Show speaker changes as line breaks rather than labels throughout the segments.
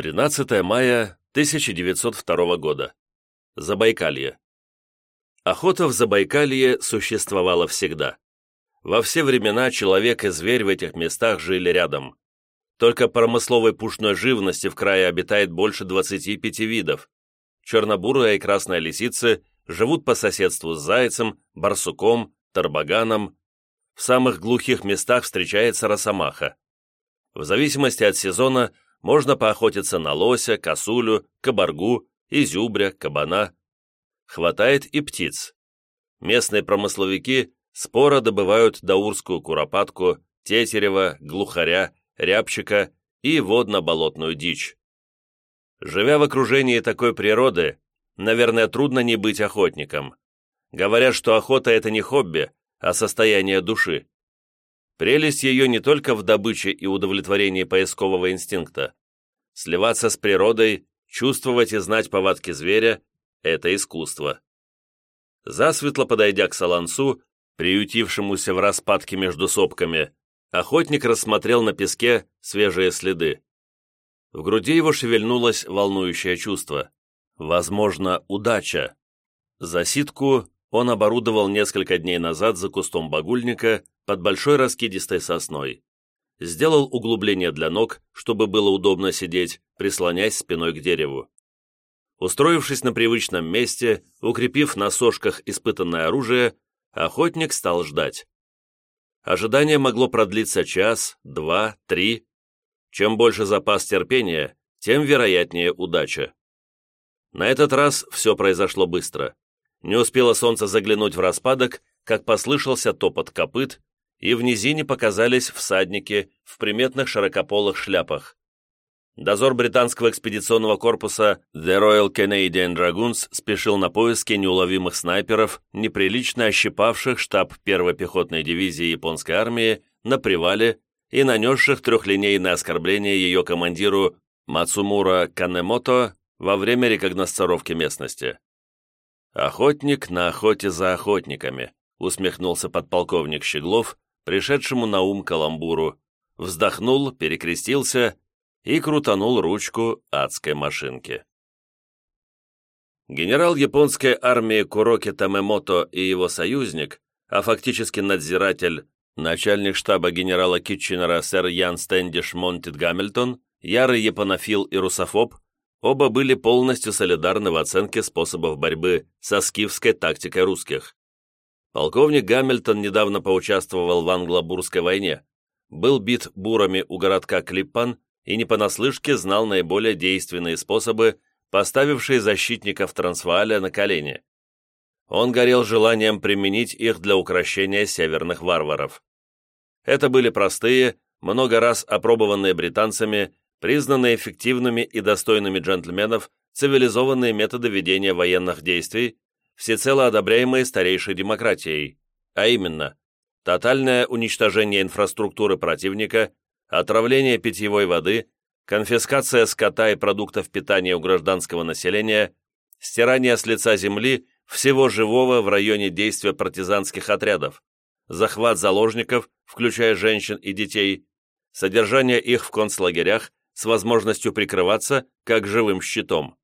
13 мая 1902 года. Забайкалье. Охота в Забайкалье существовала всегда. Во все времена человек и зверь в этих местах жили рядом. Только промысловой пушной живности в крае обитает больше 25 видов. Чернобурая и красная лисицы живут по соседству с зайцем, барсуком, тарбаганом. В самых глухих местах встречается росомаха. В зависимости от сезона можно поохотиться на лося, косулю, кабаргу, изюбря, кабана. Хватает и птиц. Местные промысловики споро добывают даурскую куропатку, тетерева, глухаря, рябчика и водно-болотную дичь. Живя в окружении такой природы, наверное, трудно не быть охотником. Говорят, что охота – это не хобби, а состояние души. Прелесть ее не только в добыче и удовлетворении поискового инстинкта. Сливаться с природой, чувствовать и знать повадки зверя – это искусство. Засветло подойдя к Салансу, приютившемуся в распадке между сопками, охотник рассмотрел на песке свежие следы. В груди его шевельнулось волнующее чувство. Возможно, удача. Засидку он оборудовал несколько дней назад за кустом багульника под большой раскидистой сосной. Сделал углубление для ног, чтобы было удобно сидеть, прислонясь спиной к дереву. Устроившись на привычном месте, укрепив на сошках испытанное оружие, охотник стал ждать. Ожидание могло продлиться час, два, три. Чем больше запас терпения, тем вероятнее удача. На этот раз все произошло быстро. Не успело солнце заглянуть в распадок, как послышался топот копыт, и в низине показались всадники в приметных широкополых шляпах. Дозор британского экспедиционного корпуса The Royal Canadian Dragoons спешил на поиски неуловимых снайперов, неприлично ощипавших штаб первой пехотной дивизии японской армии на привале и нанесших трехлинейное оскорбление ее командиру Мацумура Канемото во время рекогносцировки местности. «Охотник на охоте за охотниками», усмехнулся подполковник Щеглов, пришедшему на ум каламбуру, вздохнул, перекрестился и крутанул ручку адской машинки. Генерал японской армии Куроки Тамемото и его союзник, а фактически надзиратель, начальник штаба генерала Китченера сэр Ян Стэндиш Монтит Гамильтон, ярый японофил и русофоб, Оба были полностью солидарны в оценке способов борьбы со скифской тактикой русских. Полковник Гамильтон недавно поучаствовал в англо-бурской войне, был бит бурами у городка Клиппан и не понаслышке знал наиболее действенные способы, поставившие защитников Трансвааля на колени. Он горел желанием применить их для укрощения северных варваров. Это были простые, много раз опробованные британцами признанные эффективными и достойными джентльменов цивилизованные методы ведения военных действий, всецело одобряемые старейшей демократией, а именно тотальное уничтожение инфраструктуры противника, отравление питьевой воды, конфискация скота и продуктов питания у гражданского населения, стирание с лица земли всего живого в районе действия партизанских отрядов, захват заложников, включая женщин и детей, содержание их в концлагерях, с возможностью прикрываться как живым щитом.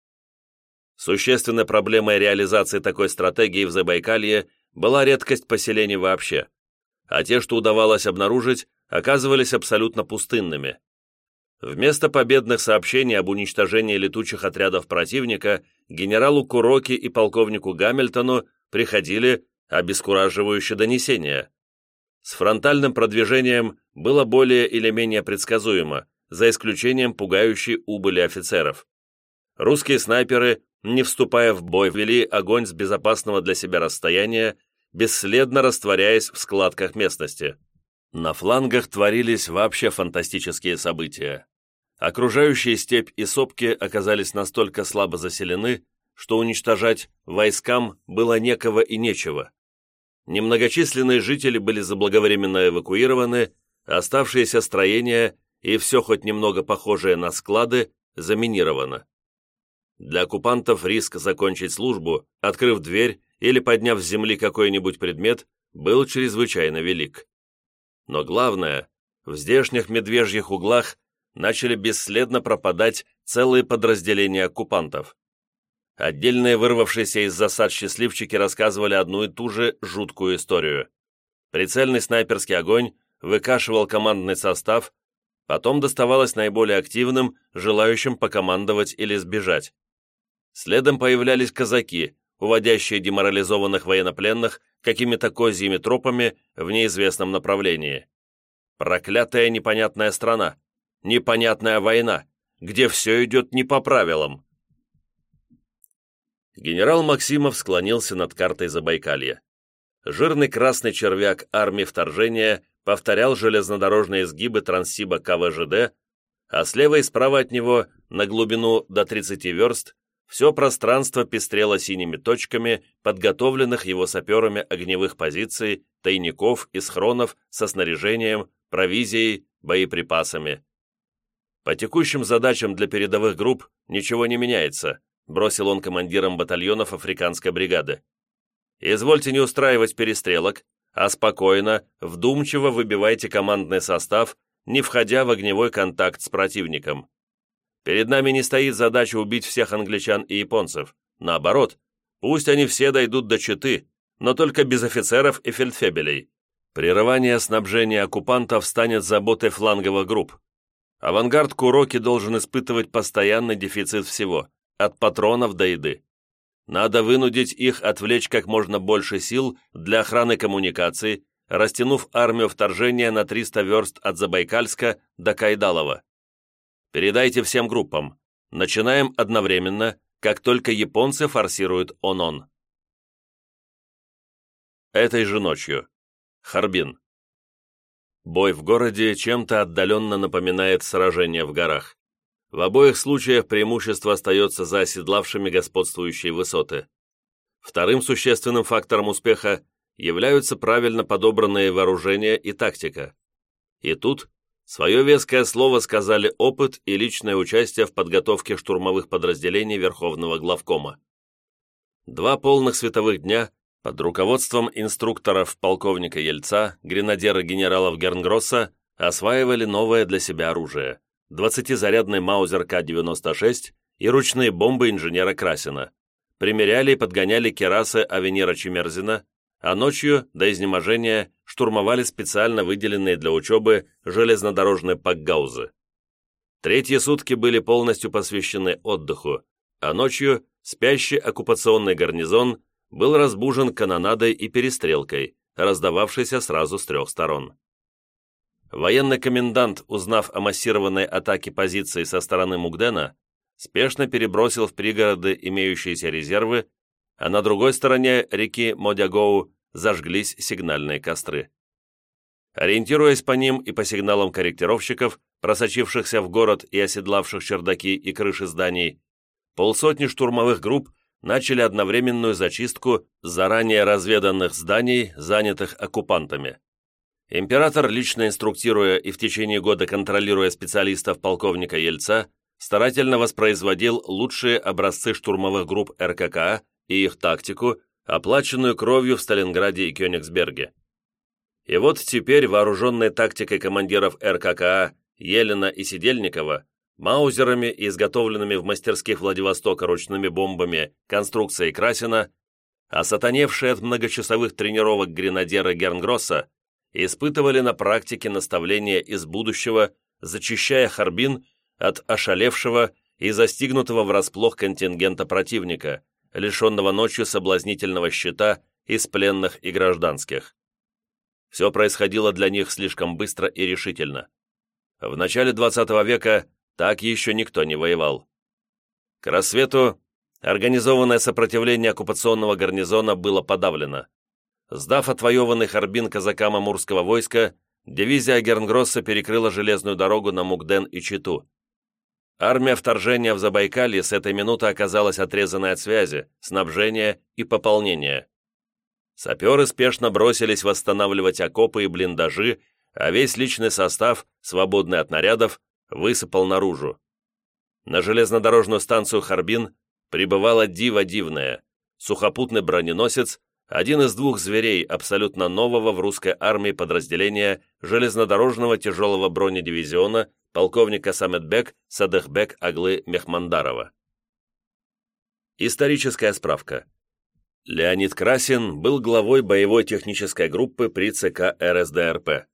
Существенной проблемой реализации такой стратегии в Забайкалье была редкость поселений вообще, а те, что удавалось обнаружить, оказывались абсолютно пустынными. Вместо победных сообщений об уничтожении летучих отрядов противника генералу Куроки и полковнику Гамильтону приходили обескураживающие донесения. С фронтальным продвижением было более или менее предсказуемо, за исключением пугающей убыли офицеров. Русские снайперы, не вступая в бой, вели огонь с безопасного для себя расстояния, бесследно растворяясь в складках местности. На флангах творились вообще фантастические события. Окружающие степь и сопки оказались настолько слабо заселены, что уничтожать войскам было некого и нечего. Немногочисленные жители были заблаговременно эвакуированы, оставшиеся строения и все хоть немного похожее на склады заминировано. Для оккупантов риск закончить службу, открыв дверь или подняв с земли какой-нибудь предмет, был чрезвычайно велик. Но главное, в здешних медвежьих углах начали бесследно пропадать целые подразделения оккупантов. Отдельные вырвавшиеся из засад счастливчики рассказывали одну и ту же жуткую историю. Прицельный снайперский огонь выкашивал командный состав, потом доставалось наиболее активным, желающим покомандовать или сбежать. Следом появлялись казаки, уводящие деморализованных военнопленных какими-то козьими тропами в неизвестном направлении. Проклятая непонятная страна, непонятная война, где все идет не по правилам. Генерал Максимов склонился над картой Забайкалья. Жирный красный червяк армии вторжения повторял железнодорожные изгибы Транссиба КВЖД, а слева и справа от него, на глубину до 30 верст, все пространство пестрело синими точками, подготовленных его саперами огневых позиций, тайников и схронов со снаряжением, провизией, боеприпасами. По текущим задачам для передовых групп ничего не меняется, бросил он командирам батальонов африканской бригады. Извольте не устраивать перестрелок, а спокойно, вдумчиво выбивайте командный состав, не входя в огневой контакт с противником. Перед нами не стоит задача убить всех англичан и японцев. Наоборот, пусть они все дойдут до Читы, но только без офицеров и фельдфебелей. Прерывание снабжения оккупантов станет заботой фланговых групп. Авангард Куроки должен испытывать постоянный дефицит всего, от патронов до еды. Надо вынудить их отвлечь как можно больше сил для охраны коммуникаций, растянув армию вторжения на 300 верст от Забайкальска до Кайдалова. Передайте всем группам. Начинаем одновременно, как только японцы форсируют ОНОН. Этой же ночью. Харбин. Бой в городе чем-то отдаленно напоминает сражение в горах. В обоих случаях преимущество остается за оседлавшими господствующие высоты. Вторым существенным фактором успеха являются правильно подобранные вооружения и тактика. И тут Свое веское слово сказали опыт и личное участие в подготовке штурмовых подразделений Верховного главкома. Два полных световых дня под руководством инструкторов полковника Ельца, гренадера генералов Гернгросса осваивали новое для себя оружие – 20-зарядный Маузер К-96 и ручные бомбы инженера Красина. Примеряли и подгоняли керасы Авенира Чемерзина, а ночью, до изнеможения, штурмовали специально выделенные для учебы железнодорожные пакгаузы. Третьи сутки были полностью посвящены отдыху, а ночью спящий оккупационный гарнизон был разбужен канонадой и перестрелкой, раздававшейся сразу с трех сторон. Военный комендант, узнав о массированной атаке позиций со стороны Мугдена, спешно перебросил в пригороды имеющиеся резервы а на другой стороне реки Модягоу зажглись сигнальные костры. Ориентируясь по ним и по сигналам корректировщиков, просочившихся в город и оседлавших чердаки и крыши зданий, полсотни штурмовых групп начали одновременную зачистку заранее разведанных зданий, занятых оккупантами. Император, лично инструктируя и в течение года контролируя специалистов полковника Ельца, старательно воспроизводил лучшие образцы штурмовых групп РККА и их тактику, оплаченную кровью в Сталинграде и Кёнигсберге. И вот теперь, вооруженные тактикой командиров РККА Елена и Сидельникова, маузерами изготовленными в мастерских Владивостока ручными бомбами конструкции Красина, а сатаневшие от многочасовых тренировок гренадеры Гернгросса испытывали на практике наставления из будущего, зачищая Харбин от ошалевшего и застигнутого врасплох контингента противника, лишенного ночью соблазнительного щита из пленных и гражданских. Все происходило для них слишком быстро и решительно. В начале 20 века так еще никто не воевал. К рассвету организованное сопротивление оккупационного гарнизона было подавлено. Сдав отвоеванный Харбин казакам Амурского войска, дивизия Гернгросса перекрыла железную дорогу на Мукден и Читу. Армия вторжения в Забайкалье с этой минуты оказалась отрезанной от связи, снабжения и пополнения. Саперы спешно бросились восстанавливать окопы и блиндажи, а весь личный состав, свободный от нарядов, высыпал наружу. На железнодорожную станцию Харбин прибывала дива дивная, сухопутный броненосец, один из двух зверей абсолютно нового в русской армии подразделения железнодорожного тяжелого бронедивизиона полковника Саметбек Садыхбек Аглы Мехмандарова. Историческая справка. Леонид Красин был главой боевой технической группы при ЦК РСДРП.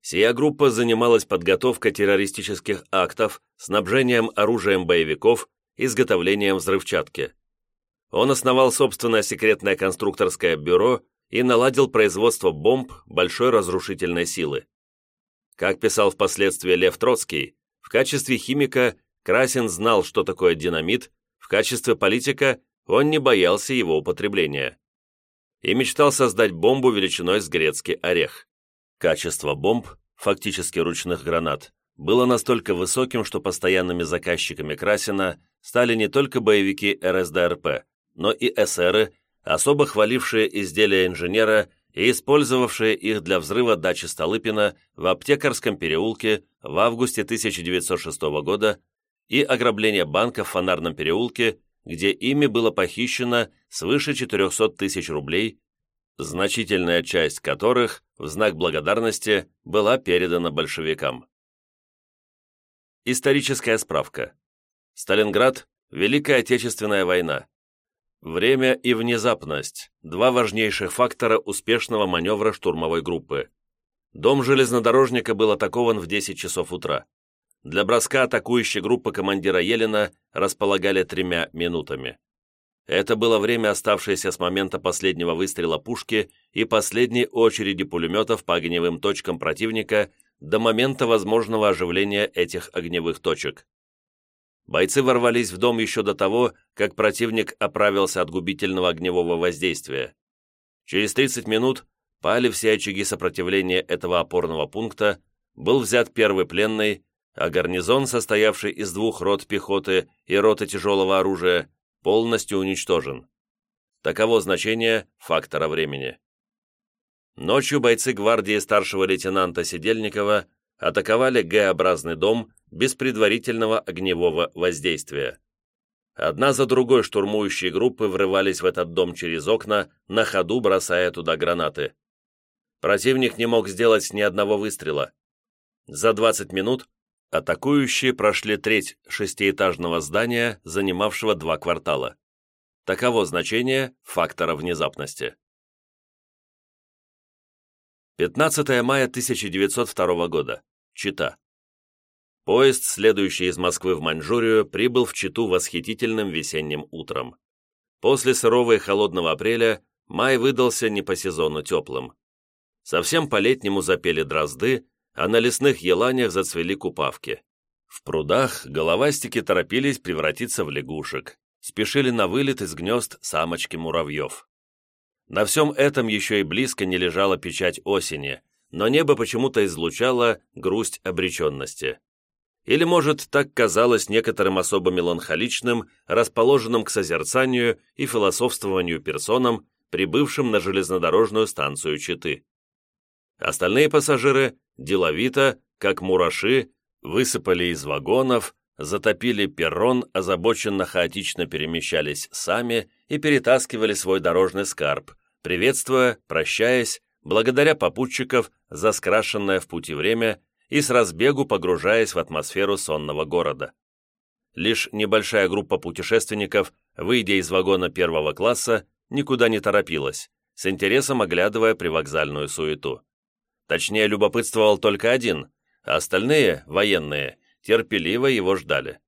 Сия группа занималась подготовкой террористических актов, снабжением оружием боевиков, изготовлением взрывчатки. Он основал собственное секретное конструкторское бюро и наладил производство бомб большой разрушительной силы. Как писал впоследствии Лев Троцкий, в качестве химика Красин знал, что такое динамит, в качестве политика он не боялся его употребления. И мечтал создать бомбу величиной с грецкий орех. Качество бомб, фактически ручных гранат, было настолько высоким, что постоянными заказчиками Красина стали не только боевики РСДРП, но и эсеры, особо хвалившие изделия инженера и использовавшие их для взрыва дачи Столыпина в Аптекарском переулке в августе 1906 года и ограбления банка в Фонарном переулке, где ими было похищено свыше 400 тысяч рублей, значительная часть которых в знак благодарности была передана большевикам. Историческая справка. Сталинград – Великая Отечественная война. Время и внезапность – два важнейших фактора успешного маневра штурмовой группы. Дом железнодорожника был атакован в 10 часов утра. Для броска атакующей группы командира Елена располагали тремя минутами. Это было время, оставшееся с момента последнего выстрела пушки и последней очереди пулеметов по огневым точкам противника до момента возможного оживления этих огневых точек. Бойцы ворвались в дом еще до того, как противник оправился от губительного огневого воздействия. Через 30 минут пали все очаги сопротивления этого опорного пункта, был взят первый пленный, а гарнизон, состоявший из двух рот пехоты и роты тяжелого оружия, полностью уничтожен. Таково значение фактора времени. Ночью бойцы гвардии старшего лейтенанта Сидельникова атаковали Г-образный дом без предварительного огневого воздействия. Одна за другой штурмующие группы врывались в этот дом через окна, на ходу бросая туда гранаты. Противник не мог сделать ни одного выстрела. За 20 минут атакующие прошли треть шестиэтажного здания, занимавшего два квартала. Таково значение фактора внезапности. 15 мая 1902 года. Чита. Поезд, следующий из Москвы в Маньчжурию, прибыл в Читу восхитительным весенним утром. После сырого и холодного апреля май выдался не по сезону теплым. Совсем по-летнему запели дрозды, а на лесных еланях зацвели купавки. В прудах головастики торопились превратиться в лягушек, спешили на вылет из гнезд самочки муравьев. На всем этом еще и близко не лежала печать осени, но небо почему-то излучало грусть обреченности. Или, может, так казалось некоторым особо меланхоличным, расположенным к созерцанию и философствованию персонам, прибывшим на железнодорожную станцию Читы. Остальные пассажиры деловито, как мураши, высыпали из вагонов, затопили перрон, озабоченно хаотично перемещались сами и перетаскивали свой дорожный скарб, приветствуя, прощаясь, благодаря попутчиков за скрашенное в пути время и с разбегу погружаясь в атмосферу сонного города. Лишь небольшая группа путешественников, выйдя из вагона первого класса, никуда не торопилась, с интересом оглядывая привокзальную суету. Точнее, любопытствовал только один, а остальные, военные, терпеливо его ждали.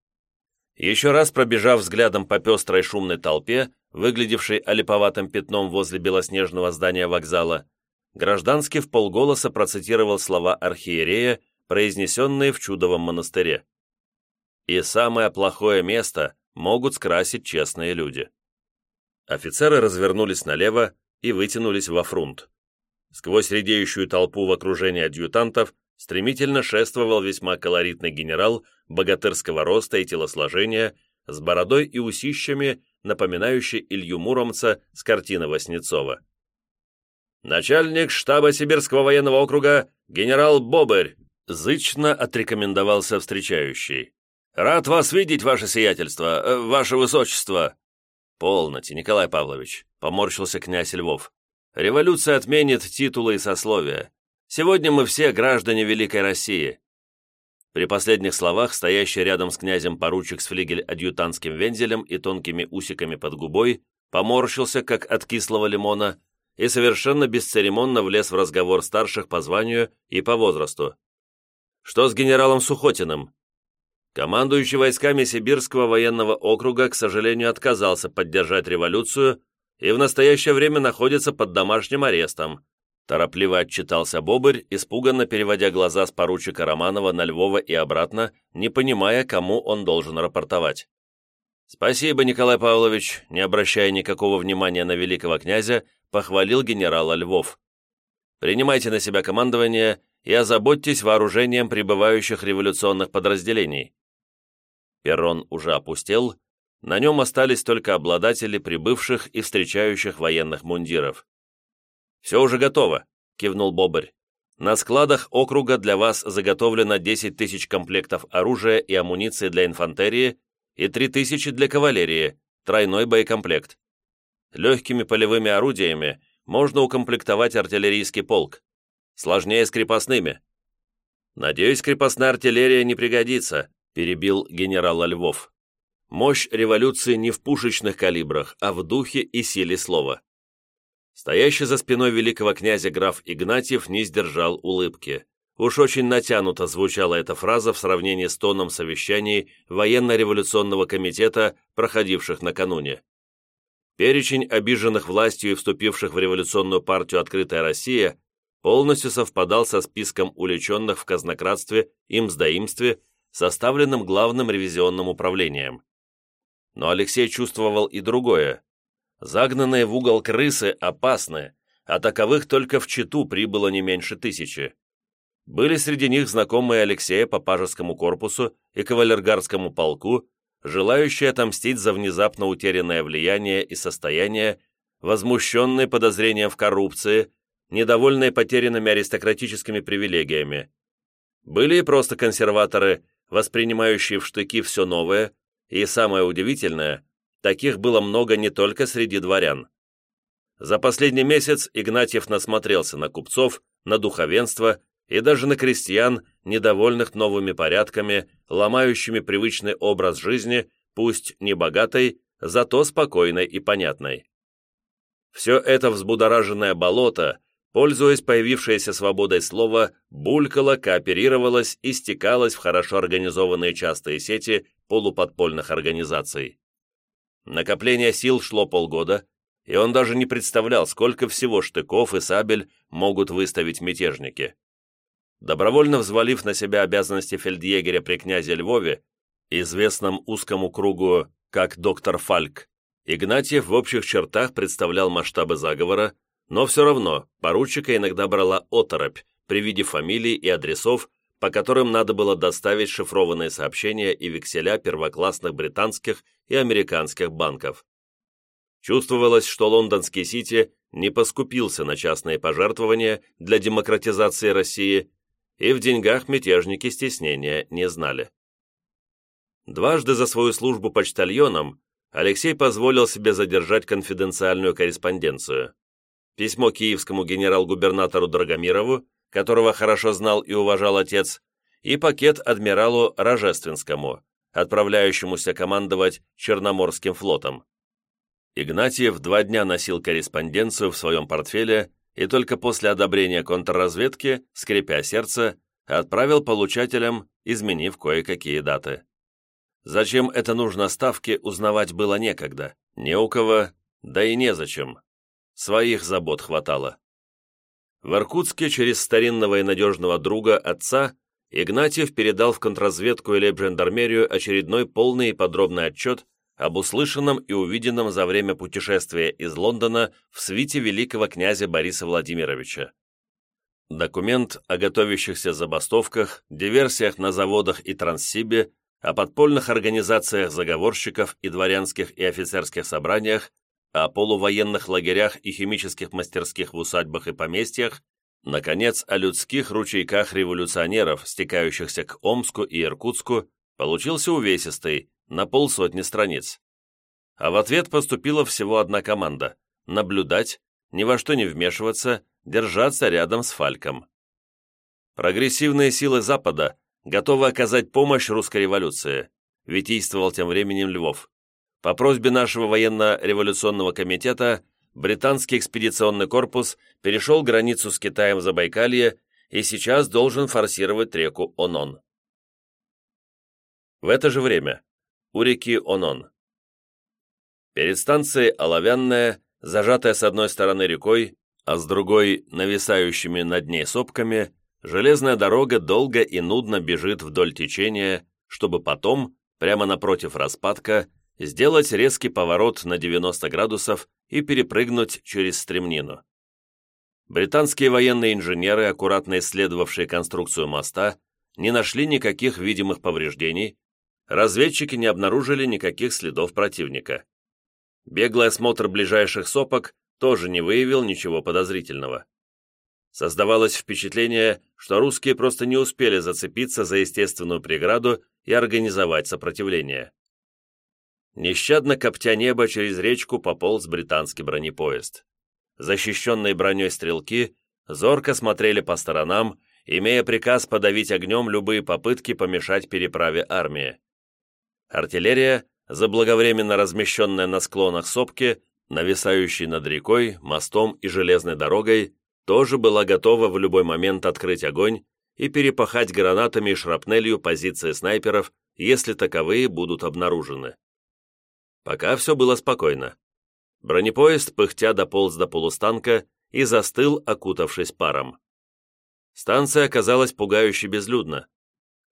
Еще раз пробежав взглядом по пестрой шумной толпе, выглядевшей олиповатым пятном возле белоснежного здания вокзала, гражданский в полголоса процитировал слова архиерея, произнесенные в чудовом монастыре. «И самое плохое место могут скрасить честные люди». Офицеры развернулись налево и вытянулись во фрунт. Сквозь редеющую толпу в окружении адъютантов стремительно шествовал весьма колоритный генерал богатырского роста и телосложения с бородой и усищами, напоминающий Илью Муромца с картины Васнецова. «Начальник штаба Сибирского военного округа генерал Бобырь!» зычно отрекомендовался встречающий. «Рад вас видеть, ваше сиятельство, э, ваше высочество!» «Полноте, Николай Павлович», — поморщился князь Львов. Революция отменит титулы и сословия. Сегодня мы все граждане Великой России». При последних словах стоящий рядом с князем поручик с флигель-адъютантским вензелем и тонкими усиками под губой поморщился, как от кислого лимона, и совершенно бесцеремонно влез в разговор старших по званию и по возрасту. «Что с генералом Сухотиным?» Командующий войсками Сибирского военного округа, к сожалению, отказался поддержать революцию и в настоящее время находится под домашним арестом, торопливо отчитался Бобырь, испуганно переводя глаза с поручика Романова на Львова и обратно, не понимая, кому он должен рапортовать. «Спасибо, Николай Павлович», не обращая никакого внимания на великого князя, похвалил генерала Львов. «Принимайте на себя командование и озаботьтесь вооружением прибывающих революционных подразделений». Перрон уже опустел, на нем остались только обладатели прибывших и встречающих военных мундиров. «Все уже готово», — кивнул Бобарь. «На складах округа для вас заготовлено 10 тысяч комплектов оружия и амуниции для инфантерии и 3 тысячи для кавалерии, тройной боекомплект. Легкими полевыми орудиями можно укомплектовать артиллерийский полк. Сложнее с крепостными». «Надеюсь, крепостная артиллерия не пригодится», — перебил генерал Львов. «Мощь революции не в пушечных калибрах, а в духе и силе слова. Стоящий за спиной великого князя граф Игнатьев не сдержал улыбки. Уж очень натянуто звучала эта фраза в сравнении с тоном совещаний военно-революционного комитета, проходивших накануне. Перечень обиженных властью и вступивших в революционную партию «Открытая Россия» полностью совпадал со списком уличенных в казнократстве и мздоимстве, составленным Главным ревизионным управлением. Но Алексей чувствовал и другое. Загнанные в угол крысы опасны, а таковых только в Читу прибыло не меньше тысячи. Были среди них знакомые Алексея по пажескому корпусу и кавалергардскому полку, желающие отомстить за внезапно утерянное влияние и состояние, возмущенные подозрением в коррупции, недовольные потерянными аристократическими привилегиями. Были и просто консерваторы, воспринимающие в штыки все новое, и, самое удивительное, Таких было много не только среди дворян. За последний месяц Игнатьев насмотрелся на купцов, на духовенство и даже на крестьян, недовольных новыми порядками, ломающими привычный образ жизни, пусть не богатой, зато спокойной и понятной. Все это взбудораженное болото, пользуясь появившейся свободой слова, булькало, кооперировалось и стекалось в хорошо организованные частые сети полуподпольных организаций. Накопление сил шло полгода, и он даже не представлял, сколько всего штыков и сабель могут выставить мятежники. Добровольно взвалив на себя обязанности фельдъегеря при князе Львове, известном узкому кругу как доктор Фальк, Игнатьев в общих чертах представлял масштабы заговора, но все равно поручика иногда брала оторопь при виде фамилий и адресов, по которым надо было доставить шифрованные сообщения и векселя первоклассных британских и американских банков. Чувствовалось, что лондонский Сити не поскупился на частные пожертвования для демократизации России, и в деньгах мятежники стеснения не знали. Дважды за свою службу почтальоном Алексей позволил себе задержать конфиденциальную корреспонденцию. Письмо киевскому генерал-губернатору Драгомирову которого хорошо знал и уважал отец, и пакет адмиралу Рожественскому, отправляющемуся командовать Черноморским флотом. Игнатьев два дня носил корреспонденцию в своем портфеле и только после одобрения контрразведки, скрипя сердце, отправил получателям, изменив кое-какие даты. Зачем это нужно ставке, узнавать было некогда, не у кого, да и незачем. Своих забот хватало. В Иркутске через старинного и надежного друга отца Игнатьев передал в контрразведку и лейб-жандармерию очередной полный и подробный отчет об услышанном и увиденном за время путешествия из Лондона в свите великого князя Бориса Владимировича. Документ о готовящихся забастовках, диверсиях на заводах и Транссибе, о подпольных организациях заговорщиков и дворянских и офицерских собраниях, о полувоенных лагерях и химических мастерских в усадьбах и поместьях, наконец, о людских ручейках революционеров, стекающихся к Омску и Иркутску, получился увесистый, на полсотни страниц. А в ответ поступила всего одна команда – наблюдать, ни во что не вмешиваться, держаться рядом с Фальком. Прогрессивные силы Запада готовы оказать помощь русской революции, витийствовал тем временем Львов. По просьбе нашего военно-революционного комитета британский экспедиционный корпус перешел границу с Китаем в Забайкалье и сейчас должен форсировать реку Онон. В это же время у реки Онон. Перед станцией Оловянная, зажатая с одной стороны рекой, а с другой нависающими над ней сопками, железная дорога долго и нудно бежит вдоль течения, чтобы потом, прямо напротив распадка, сделать резкий поворот на 90 градусов и перепрыгнуть через стремнину. Британские военные инженеры, аккуратно исследовавшие конструкцию моста, не нашли никаких видимых повреждений, разведчики не обнаружили никаких следов противника. Беглый осмотр ближайших сопок тоже не выявил ничего подозрительного. Создавалось впечатление, что русские просто не успели зацепиться за естественную преграду и организовать сопротивление. Нещадно коптя небо через речку пополз британский бронепоезд защищенные броней стрелки, зорко смотрели по сторонам, имея приказ подавить огнем любые попытки помешать переправе армии. Артиллерия, заблаговременно размещенная на склонах сопки, нависающей над рекой, мостом и железной дорогой, тоже была готова в любой момент открыть огонь и перепахать гранатами и шрапнелью позиции снайперов, если таковые будут обнаружены. Пока все было спокойно. Бронепоезд пыхтя дополз до полустанка и застыл, окутавшись паром. Станция оказалась пугающе безлюдна.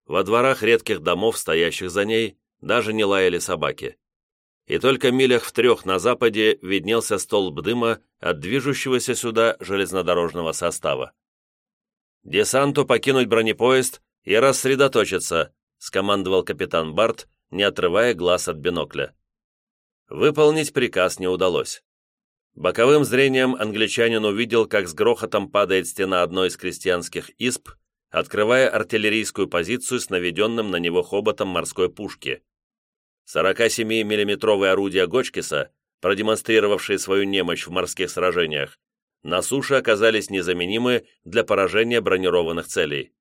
Во дворах редких домов, стоящих за ней, даже не лаяли собаки. И только милях в трех на западе виднелся столб дыма от движущегося сюда железнодорожного состава. «Десанту покинуть бронепоезд и рассредоточиться», скомандовал капитан Барт, не отрывая глаз от бинокля. Выполнить приказ не удалось. Боковым зрением англичанин увидел, как с грохотом падает стена одной из крестьянских исп, открывая артиллерийскую позицию с наведенным на него хоботом морской пушки. 47-миллиметровые орудия Гочкиса, продемонстрировавшие свою немощь в морских сражениях, на суше оказались незаменимы для поражения бронированных целей.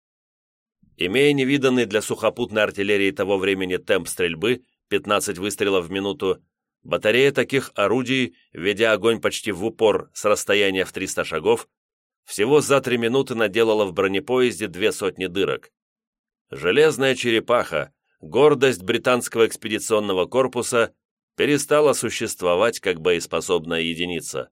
Имея невиданный для сухопутной артиллерии того времени темп стрельбы, 15 выстрелов в минуту, Батарея таких орудий, ведя огонь почти в упор с расстояния в 300 шагов, всего за три минуты наделала в бронепоезде две сотни дырок. Железная черепаха, гордость британского экспедиционного корпуса, перестала существовать как боеспособная единица.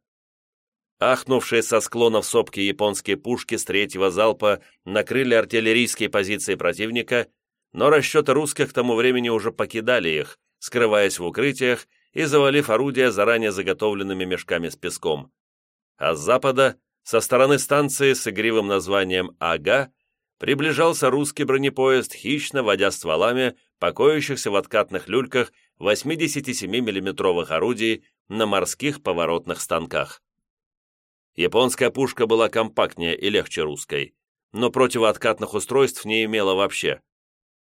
Ахнувшие со склонов сопки японские пушки с третьего залпа накрыли артиллерийские позиции противника, но расчеты русских к тому времени уже покидали их, скрываясь в укрытиях и завалив орудия заранее заготовленными мешками с песком. А с запада, со стороны станции с игривым названием «Ага», приближался русский бронепоезд, хищно водя стволами, покоящихся в откатных люльках 87 миллиметровых орудий на морских поворотных станках. Японская пушка была компактнее и легче русской, но противооткатных устройств не имела вообще.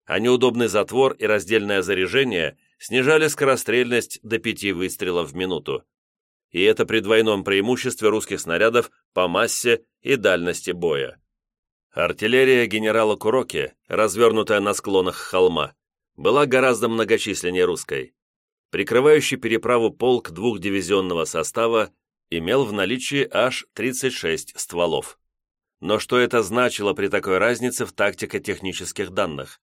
А неудобный затвор и раздельное заряжение снижали скорострельность до пяти выстрелов в минуту. И это при двойном преимуществе русских снарядов по массе и дальности боя. Артиллерия генерала Куроки, развернутая на склонах холма, была гораздо многочисленнее русской. Прикрывающий переправу полк двухдивизионного состава имел в наличии аж 36 стволов. Но что это значило при такой разнице в тактико-технических данных?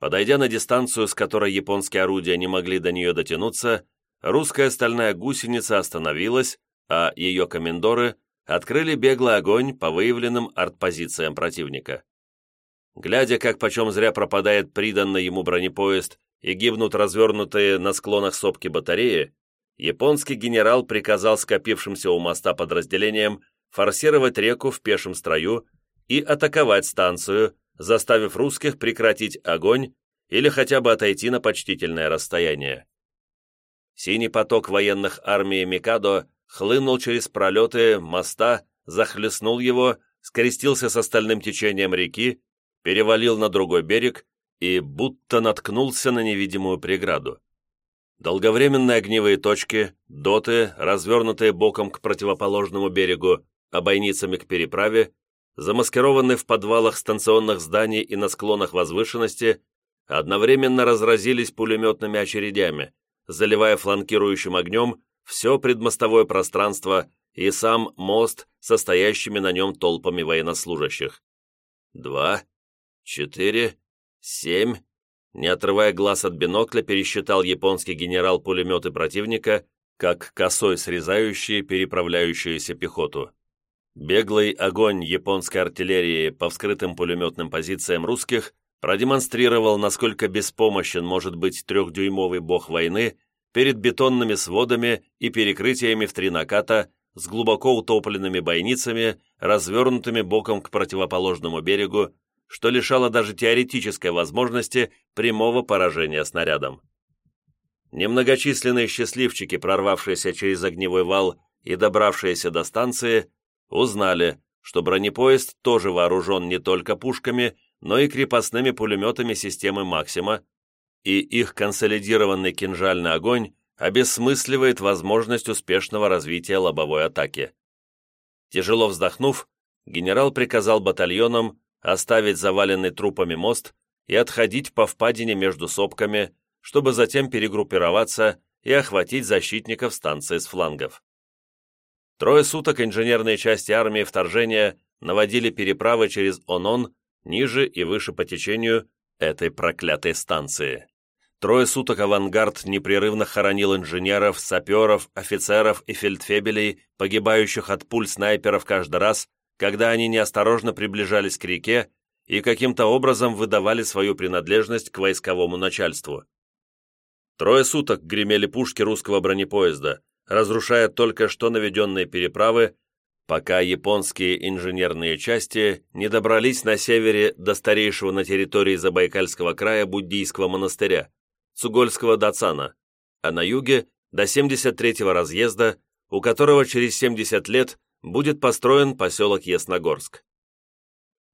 Подойдя на дистанцию, с которой японские орудия не могли до нее дотянуться, русская стальная гусеница остановилась, а ее комендоры открыли беглый огонь по выявленным артпозициям противника. Глядя, как почем зря пропадает приданный ему бронепоезд и гибнут развернутые на склонах сопки батареи, японский генерал приказал скопившимся у моста подразделениям форсировать реку в пешем строю и атаковать станцию, заставив русских прекратить огонь или хотя бы отойти на почтительное расстояние. Синий поток военных армии Микадо хлынул через пролеты моста, захлестнул его, скрестился с остальным течением реки, перевалил на другой берег и будто наткнулся на невидимую преграду. Долговременные огневые точки, доты, развернутые боком к противоположному берегу, а бойницами к переправе, замаскированные в подвалах станционных зданий и на склонах возвышенности, одновременно разразились пулеметными очередями, заливая фланкирующим огнем все предмостовое пространство и сам мост состоящими на нем толпами военнослужащих. Два, четыре, семь. Не отрывая глаз от бинокля, пересчитал японский генерал пулеметы противника, как косой срезающий переправляющуюся пехоту. Беглый огонь японской артиллерии по вскрытым пулеметным позициям русских продемонстрировал, насколько беспомощен может быть трехдюймовый бог войны перед бетонными сводами и перекрытиями в три наката с глубоко утопленными бойницами, развернутыми боком к противоположному берегу, что лишало даже теоретической возможности прямого поражения снарядом. Немногочисленные счастливчики, прорвавшиеся через огневой вал и добравшиеся до станции, Узнали, что бронепоезд тоже вооружен не только пушками, но и крепостными пулеметами системы «Максима», и их консолидированный кинжальный огонь обесмысливает возможность успешного развития лобовой атаки. Тяжело вздохнув, генерал приказал батальонам оставить заваленный трупами мост и отходить по впадине между сопками, чтобы затем перегруппироваться и охватить защитников станции с флангов. Трое суток инженерные части армии вторжения наводили переправы через Онон ниже и выше по течению этой проклятой станции. Трое суток авангард непрерывно хоронил инженеров, саперов, офицеров и фельдфебелей, погибающих от пуль снайперов каждый раз, когда они неосторожно приближались к реке и каким-то образом выдавали свою принадлежность к войсковому начальству. Трое суток гремели пушки русского бронепоезда, разрушая только что наведенные переправы, пока японские инженерные части не добрались на севере до старейшего на территории Забайкальского края буддийского монастыря, Цугольского Дацана, а на юге до 73-го разъезда, у которого через 70 лет будет построен поселок Ясногорск.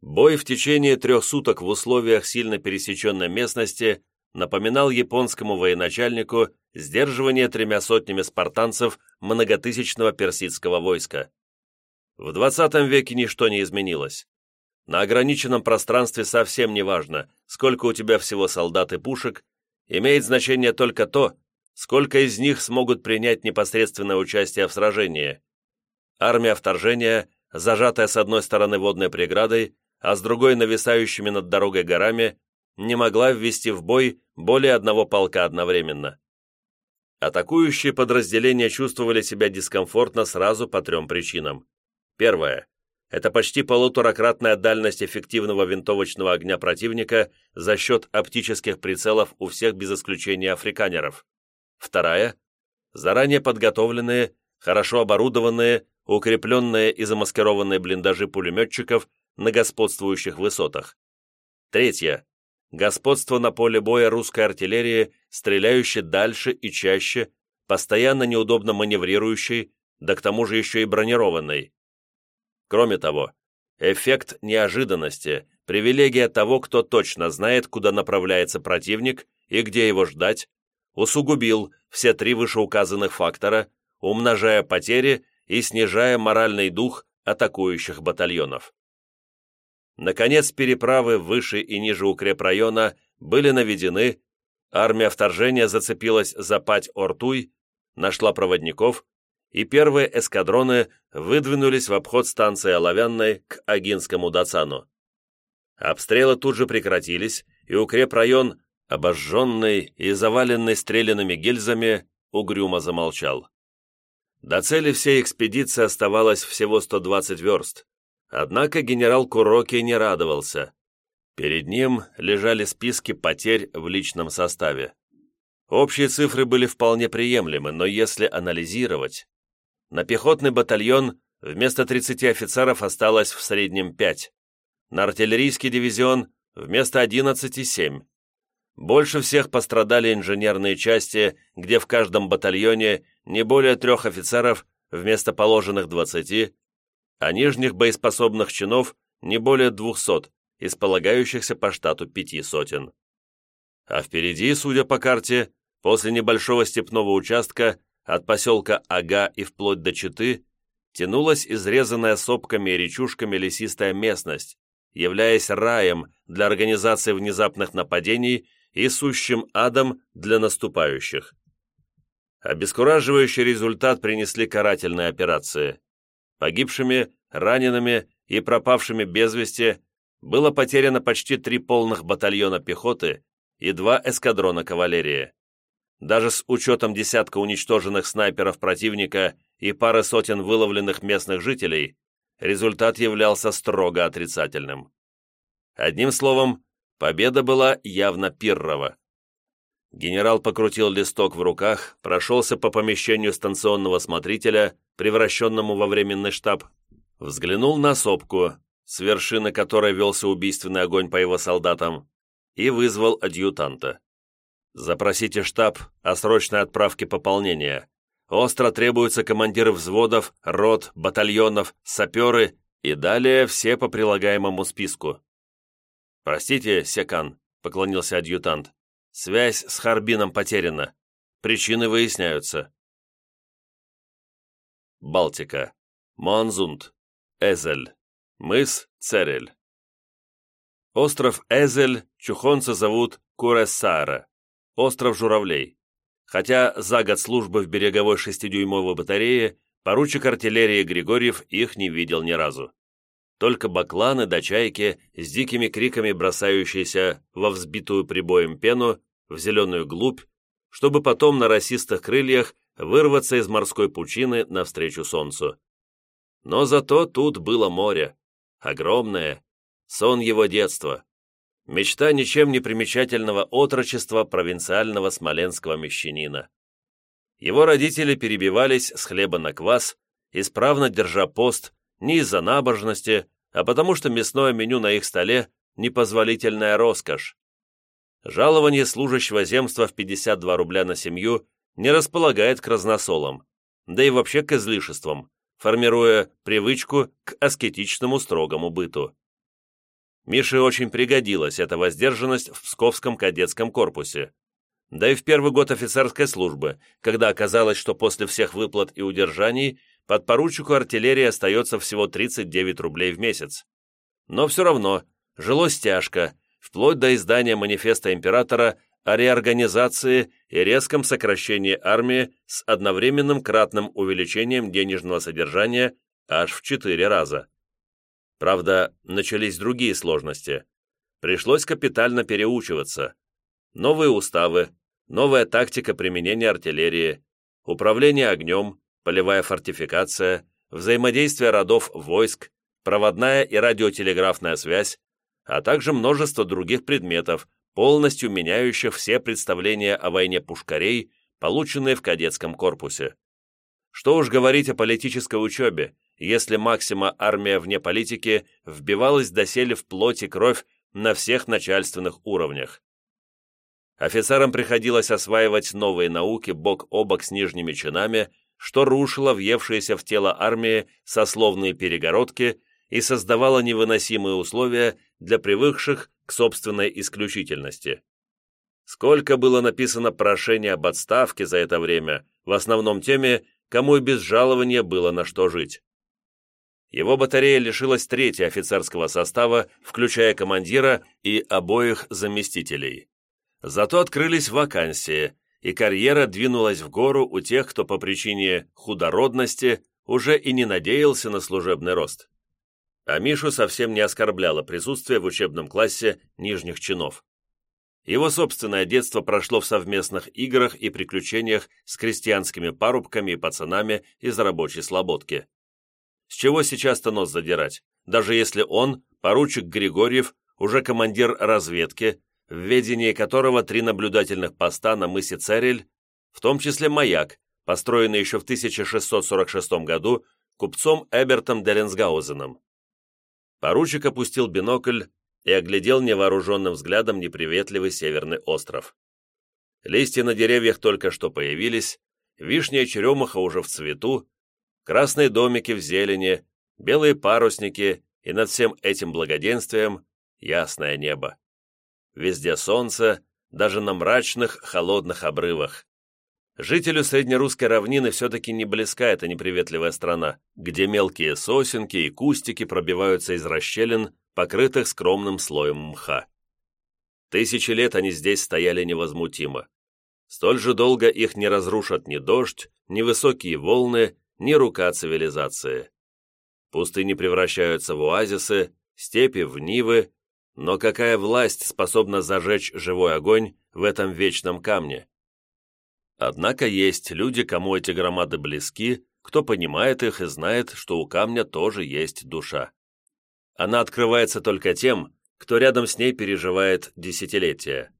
Бой в течение трех суток в условиях сильно пересеченной местности напоминал японскому военачальнику сдерживание тремя сотнями спартанцев многотысячного персидского войска. В 20 веке ничто не изменилось. На ограниченном пространстве совсем не важно, сколько у тебя всего солдат и пушек, имеет значение только то, сколько из них смогут принять непосредственное участие в сражении. Армия вторжения, зажатая с одной стороны водной преградой, а с другой нависающими над дорогой горами, не могла ввести в бой более одного полка одновременно. Атакующие подразделения чувствовали себя дискомфортно сразу по трем причинам. Первое. Это почти полуторакратная дальность эффективного винтовочного огня противника за счет оптических прицелов у всех без исключения африканеров. Вторая. Заранее подготовленные, хорошо оборудованные, укрепленные и замаскированные блиндажи пулеметчиков на господствующих высотах. Третье господство на поле боя русской артиллерии, стреляющей дальше и чаще, постоянно неудобно маневрирующей, да к тому же еще и бронированной. Кроме того, эффект неожиданности, привилегия того, кто точно знает, куда направляется противник и где его ждать, усугубил все три вышеуказанных фактора, умножая потери и снижая моральный дух атакующих батальонов. Наконец, переправы выше и ниже укрепрайона были наведены, армия вторжения зацепилась за Пать-Ортуй, нашла проводников, и первые эскадроны выдвинулись в обход станции Оловянной к Агинскому Дацану. Обстрелы тут же прекратились, и укрепрайон, обожженный и заваленный стрелянными гильзами, угрюмо замолчал. До цели всей экспедиции оставалось всего 120 верст, Однако генерал Куроки не радовался. Перед ним лежали списки потерь в личном составе. Общие цифры были вполне приемлемы, но если анализировать... На пехотный батальон вместо 30 офицеров осталось в среднем 5. На артиллерийский дивизион вместо 11 – 7. Больше всех пострадали инженерные части, где в каждом батальоне не более трех офицеров вместо положенных 20, а нижних боеспособных чинов не более 200 из полагающихся по штату пяти сотен. А впереди, судя по карте, После небольшого степного участка от поселка Ага и вплоть до Читы тянулась изрезанная сопками и речушками лесистая местность, являясь раем для организации внезапных нападений и сущим адом для наступающих. Обескураживающий результат принесли карательные операции. Погибшими, ранеными и пропавшими без вести было потеряно почти три полных батальона пехоты и два эскадрона кавалерии. Даже с учетом десятка уничтоженных снайперов противника и пары сотен выловленных местных жителей, результат являлся строго отрицательным. Одним словом, победа была явно пиррова. Генерал покрутил листок в руках, прошелся по помещению станционного смотрителя, превращенному во временный штаб, взглянул на сопку, с вершины которой велся убийственный огонь по его солдатам, и вызвал адъютанта. Запросите штаб о срочной отправке пополнения. Остро требуются командиры взводов, рот, батальонов, саперы и далее все по прилагаемому списку. «Простите, Секан», — поклонился адъютант, — «связь с Харбином потеряна. Причины выясняются». Балтика. Монзунд. Эзель. Мыс Церель. Остров Эзель чухонцы зовут Курессара остров Журавлей. Хотя за год службы в береговой шестидюймовой батарее поручик артиллерии Григорьев их не видел ни разу. Только бакланы до чайки с дикими криками бросающиеся во взбитую прибоем пену в зеленую глубь, чтобы потом на росистых крыльях вырваться из морской пучины навстречу солнцу. Но зато тут было море, огромное, сон его детства, Мечта ничем не примечательного отрочества провинциального смоленского мещанина. Его родители перебивались с хлеба на квас, исправно держа пост не из-за набожности, а потому что мясное меню на их столе – непозволительная роскошь. Жалование служащего земства в 52 рубля на семью не располагает к разносолам, да и вообще к излишествам, формируя привычку к аскетичному строгому быту. Мише очень пригодилась эта воздержанность в Псковском кадетском корпусе. Да и в первый год офицерской службы, когда оказалось, что после всех выплат и удержаний подпоручику артиллерии остается всего 39 рублей в месяц. Но все равно жилось тяжко, вплоть до издания манифеста императора о реорганизации и резком сокращении армии с одновременным кратным увеличением денежного содержания аж в четыре раза. Правда, начались другие сложности. Пришлось капитально переучиваться. Новые уставы, новая тактика применения артиллерии, управление огнем, полевая фортификация, взаимодействие родов войск, проводная и радиотелеграфная связь, а также множество других предметов, полностью меняющих все представления о войне пушкарей, полученные в кадетском корпусе. Что уж говорить о политической учебе, если Максима армия вне политики вбивалась доселе в плоть и кровь на всех начальственных уровнях. Офицерам приходилось осваивать новые науки бок о бок с нижними чинами, что рушило въевшиеся в тело армии сословные перегородки и создавало невыносимые условия для привыкших к собственной исключительности. Сколько было написано прошений об отставке за это время, в основном теме, кому и без жалования было на что жить. Его батарея лишилась трети офицерского состава, включая командира и обоих заместителей. Зато открылись вакансии, и карьера двинулась в гору у тех, кто по причине худородности уже и не надеялся на служебный рост. А Мишу совсем не оскорбляло присутствие в учебном классе нижних чинов. Его собственное детство прошло в совместных играх и приключениях с крестьянскими парубками и пацанами из рабочей слободки. С чего сейчас-то нос задирать, даже если он, поручик Григорьев, уже командир разведки, в ведении которого три наблюдательных поста на мысе Церель, в том числе маяк, построенный еще в 1646 году купцом Эбертом Деленсгаузеном. Поручик опустил бинокль и оглядел невооруженным взглядом неприветливый северный остров. Листья на деревьях только что появились, вишня и черемуха уже в цвету, красные домики в зелени, белые парусники и над всем этим благоденствием ясное небо. Везде солнце, даже на мрачных, холодных обрывах. Жителю среднерусской равнины все-таки не близка эта неприветливая страна, где мелкие сосенки и кустики пробиваются из расщелин, покрытых скромным слоем мха. Тысячи лет они здесь стояли невозмутимо. Столь же долго их не разрушат ни дождь, ни высокие волны, ни рука цивилизации. Пустыни превращаются в оазисы, степи в нивы, но какая власть способна зажечь живой огонь в этом вечном камне? Однако есть люди, кому эти громады близки, кто понимает их и знает, что у камня тоже есть душа. Она открывается только тем, кто рядом с ней переживает десятилетия.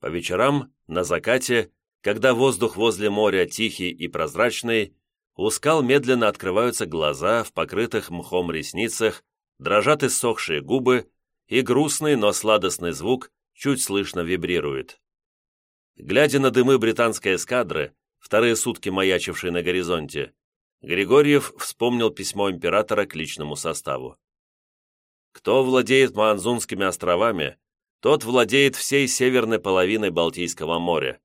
По вечерам, на закате, когда воздух возле моря тихий и прозрачный, у скал медленно открываются глаза в покрытых мхом ресницах, дрожат иссохшие губы, и грустный, но сладостный звук чуть слышно вибрирует. Глядя на дымы британской эскадры, вторые сутки маячившие на горизонте, Григорьев вспомнил письмо императора к личному составу. «Кто владеет Маанзунскими островами, тот владеет всей северной половиной Балтийского моря.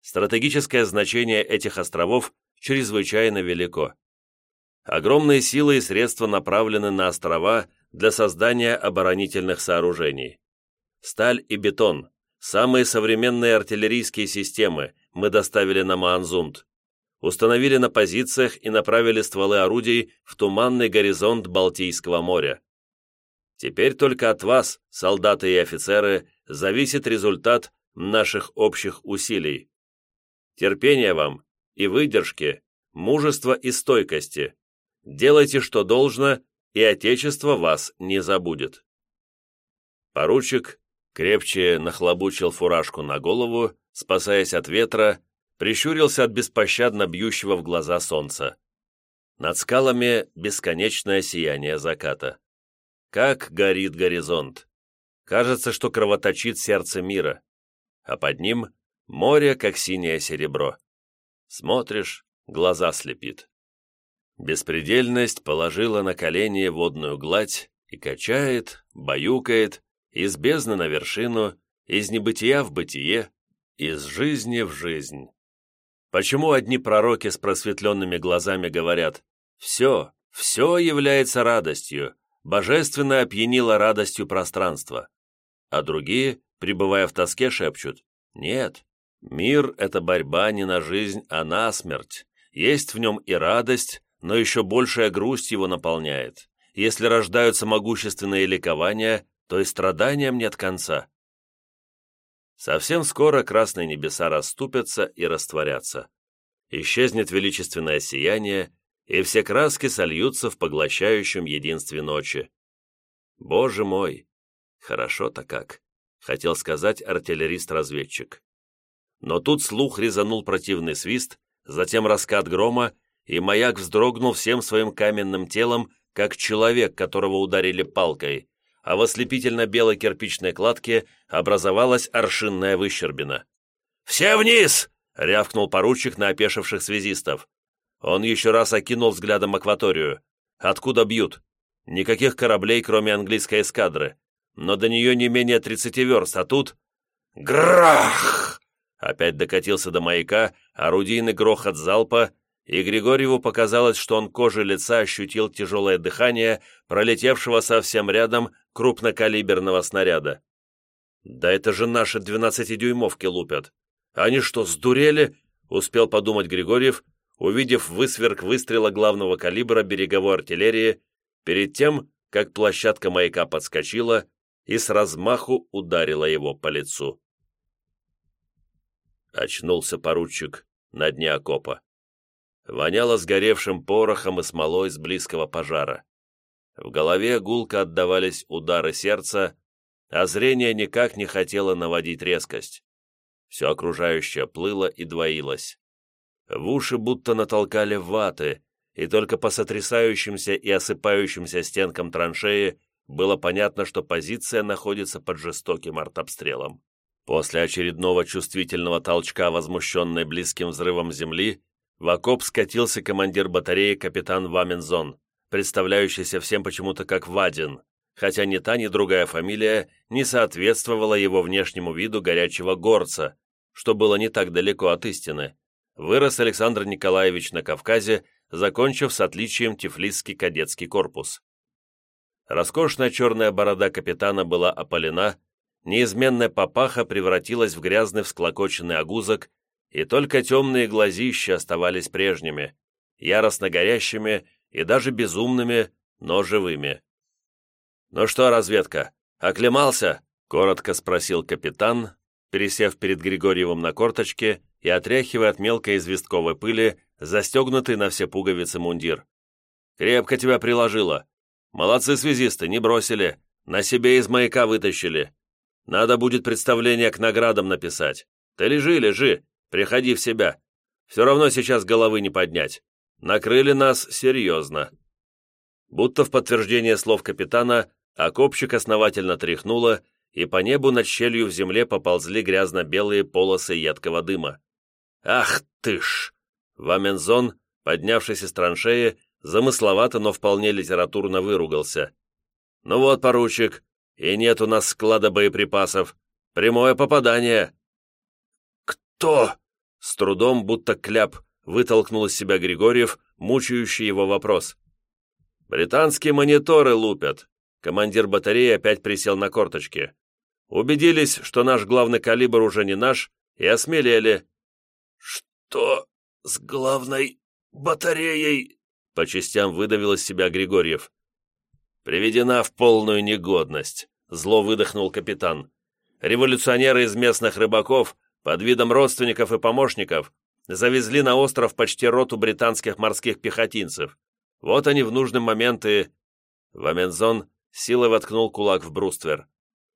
Стратегическое значение этих островов чрезвычайно велико. Огромные силы и средства направлены на острова для создания оборонительных сооружений. Сталь и бетон, самые современные артиллерийские системы мы доставили на Маанзунд, установили на позициях и направили стволы орудий в туманный горизонт Балтийского моря. Теперь только от вас, солдаты и офицеры, зависит результат наших общих усилий. Терпения вам и выдержки, мужества и стойкости. Делайте, что должно, и Отечество вас не забудет. Поручик крепче нахлобучил фуражку на голову, спасаясь от ветра, прищурился от беспощадно бьющего в глаза солнца. Над скалами бесконечное сияние заката. Как горит горизонт! Кажется, что кровоточит сердце мира, а под ним море, как синее серебро. Смотришь, глаза слепит. Беспредельность положила на колени водную гладь и качает, баюкает, из бездны на вершину, из небытия в бытие, из жизни в жизнь. Почему одни пророки с просветленными глазами говорят «все, все является радостью, божественно опьянило радостью пространство», а другие, пребывая в тоске, шепчут «нет, мир — это борьба не на жизнь, а на смерть, есть в нем и радость, но еще большая грусть его наполняет. Если рождаются могущественные ликования, то и страданиям нет конца. Совсем скоро красные небеса расступятся и растворятся. Исчезнет величественное сияние, и все краски сольются в поглощающем единстве ночи. Боже мой! Хорошо-то как, хотел сказать артиллерист-разведчик. Но тут слух резанул противный свист, затем раскат грома, и маяк вздрогнул всем своим каменным телом, как человек, которого ударили палкой, а в ослепительно-белой кирпичной кладке образовалась аршинная выщербина. «Все вниз!» — рявкнул поручик на опешивших связистов. Он еще раз окинул взглядом акваторию. Откуда бьют? Никаких кораблей, кроме английской эскадры. Но до нее не менее тридцати верст, а тут... Грах! Опять докатился до маяка орудийный грохот залпа, и Григорьеву показалось, что он кожей лица ощутил тяжелое дыхание пролетевшего совсем рядом крупнокалиберного снаряда. «Да это же наши двенадцатидюймовки лупят! Они что, сдурели?» — успел подумать Григорьев, увидев высверк выстрела главного калибра береговой артиллерии перед тем, как площадка маяка подскочила и с размаху ударила его по лицу. Очнулся поручик на дне окопа воняло сгоревшим порохом и смолой с близкого пожара. В голове гулко отдавались удары сердца, а зрение никак не хотело наводить резкость. Все окружающее плыло и двоилось. В уши будто натолкали ваты, и только по сотрясающимся и осыпающимся стенкам траншеи было понятно, что позиция находится под жестоким артобстрелом. После очередного чувствительного толчка, возмущенной близким взрывом земли, в окоп скатился командир батареи капитан Вамензон, представляющийся всем почему-то как Вадин, хотя ни та, ни другая фамилия не соответствовала его внешнему виду горячего горца, что было не так далеко от истины. Вырос Александр Николаевич на Кавказе, закончив с отличием Тифлисский кадетский корпус. Роскошная черная борода капитана была опалена, неизменная папаха превратилась в грязный всклокоченный огузок, и только темные глазища оставались прежними, яростно горящими и даже безумными, но живыми. «Ну что, разведка, оклемался?» — коротко спросил капитан, пересев перед Григорьевым на корточке и отряхивая от мелкой известковой пыли застегнутый на все пуговицы мундир. «Крепко тебя приложило. Молодцы связисты, не бросили, на себе из маяка вытащили. Надо будет представление к наградам написать. Ты лежи, лежи, приходи в себя. Все равно сейчас головы не поднять. Накрыли нас серьезно». Будто в подтверждение слов капитана, окопчик основательно тряхнуло, и по небу над щелью в земле поползли грязно-белые полосы едкого дыма. «Ах ты ж!» Вамензон, поднявшись из траншеи, замысловато, но вполне литературно выругался. «Ну вот, поручик, и нет у нас склада боеприпасов. Прямое попадание!» «Кто?» С трудом, будто кляп, вытолкнул из себя Григорьев, мучающий его вопрос. «Британские мониторы лупят». Командир батареи опять присел на корточки. Убедились, что наш главный калибр уже не наш, и осмелели. «Что с главной батареей?» По частям выдавил из себя Григорьев. «Приведена в полную негодность», — зло выдохнул капитан. «Революционеры из местных рыбаков под видом родственников и помощников завезли на остров почти роту британских морских пехотинцев. Вот они в нужный момент и...» Вамензон силой воткнул кулак в бруствер.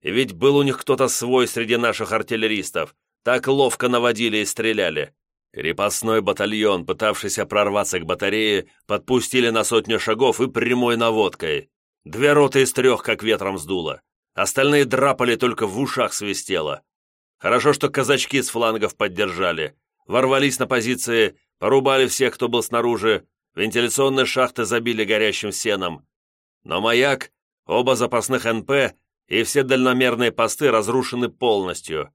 И ведь был у них кто-то свой среди наших артиллеристов. Так ловко наводили и стреляли. Крепостной батальон, пытавшийся прорваться к батарее, подпустили на сотню шагов и прямой наводкой. Две роты из трех как ветром сдуло. Остальные драпали, только в ушах свистело. Хорошо, что казачки с флангов поддержали. Ворвались на позиции, порубали всех, кто был снаружи, вентиляционные шахты забили горящим сеном. Но маяк, оба запасных НП и все дальномерные посты разрушены полностью.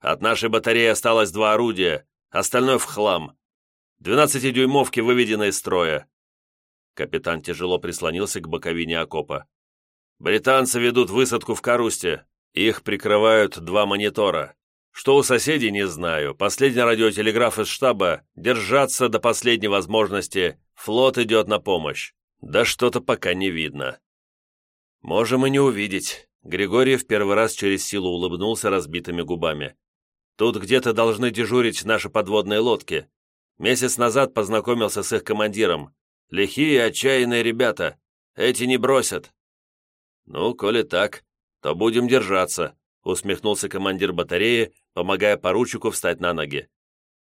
От нашей батареи осталось два орудия, остальное в хлам. Двенадцатидюймовки выведены из строя. Капитан тяжело прислонился к боковине окопа. Британцы ведут высадку в Карусте. Их прикрывают два монитора. Что у соседей, не знаю. Последний радиотелеграф из штаба — держаться до последней возможности. Флот идет на помощь. Да что-то пока не видно. Можем и не увидеть. Григорьев первый раз через силу улыбнулся разбитыми губами. «Тут где-то должны дежурить наши подводные лодки. Месяц назад познакомился с их командиром. Лихие, отчаянные ребята. Эти не бросят». «Ну, коли так, то будем держаться», усмехнулся командир батареи, помогая поручику встать на ноги.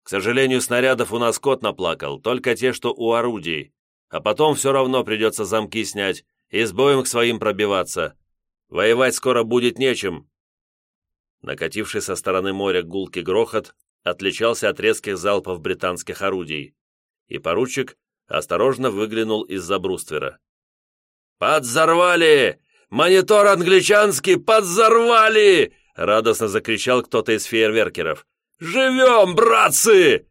«К сожалению, снарядов у нас кот наплакал, только те, что у орудий. А потом все равно придется замки снять и с боем к своим пробиваться. Воевать скоро будет нечем!» Накативший со стороны моря гулкий грохот отличался от резких залпов британских орудий, и поручик осторожно выглянул из-за бруствера. «Подзорвали! Монитор англичанский подзорвали!» радостно закричал кто-то из фейерверкеров. «Живем, братцы!»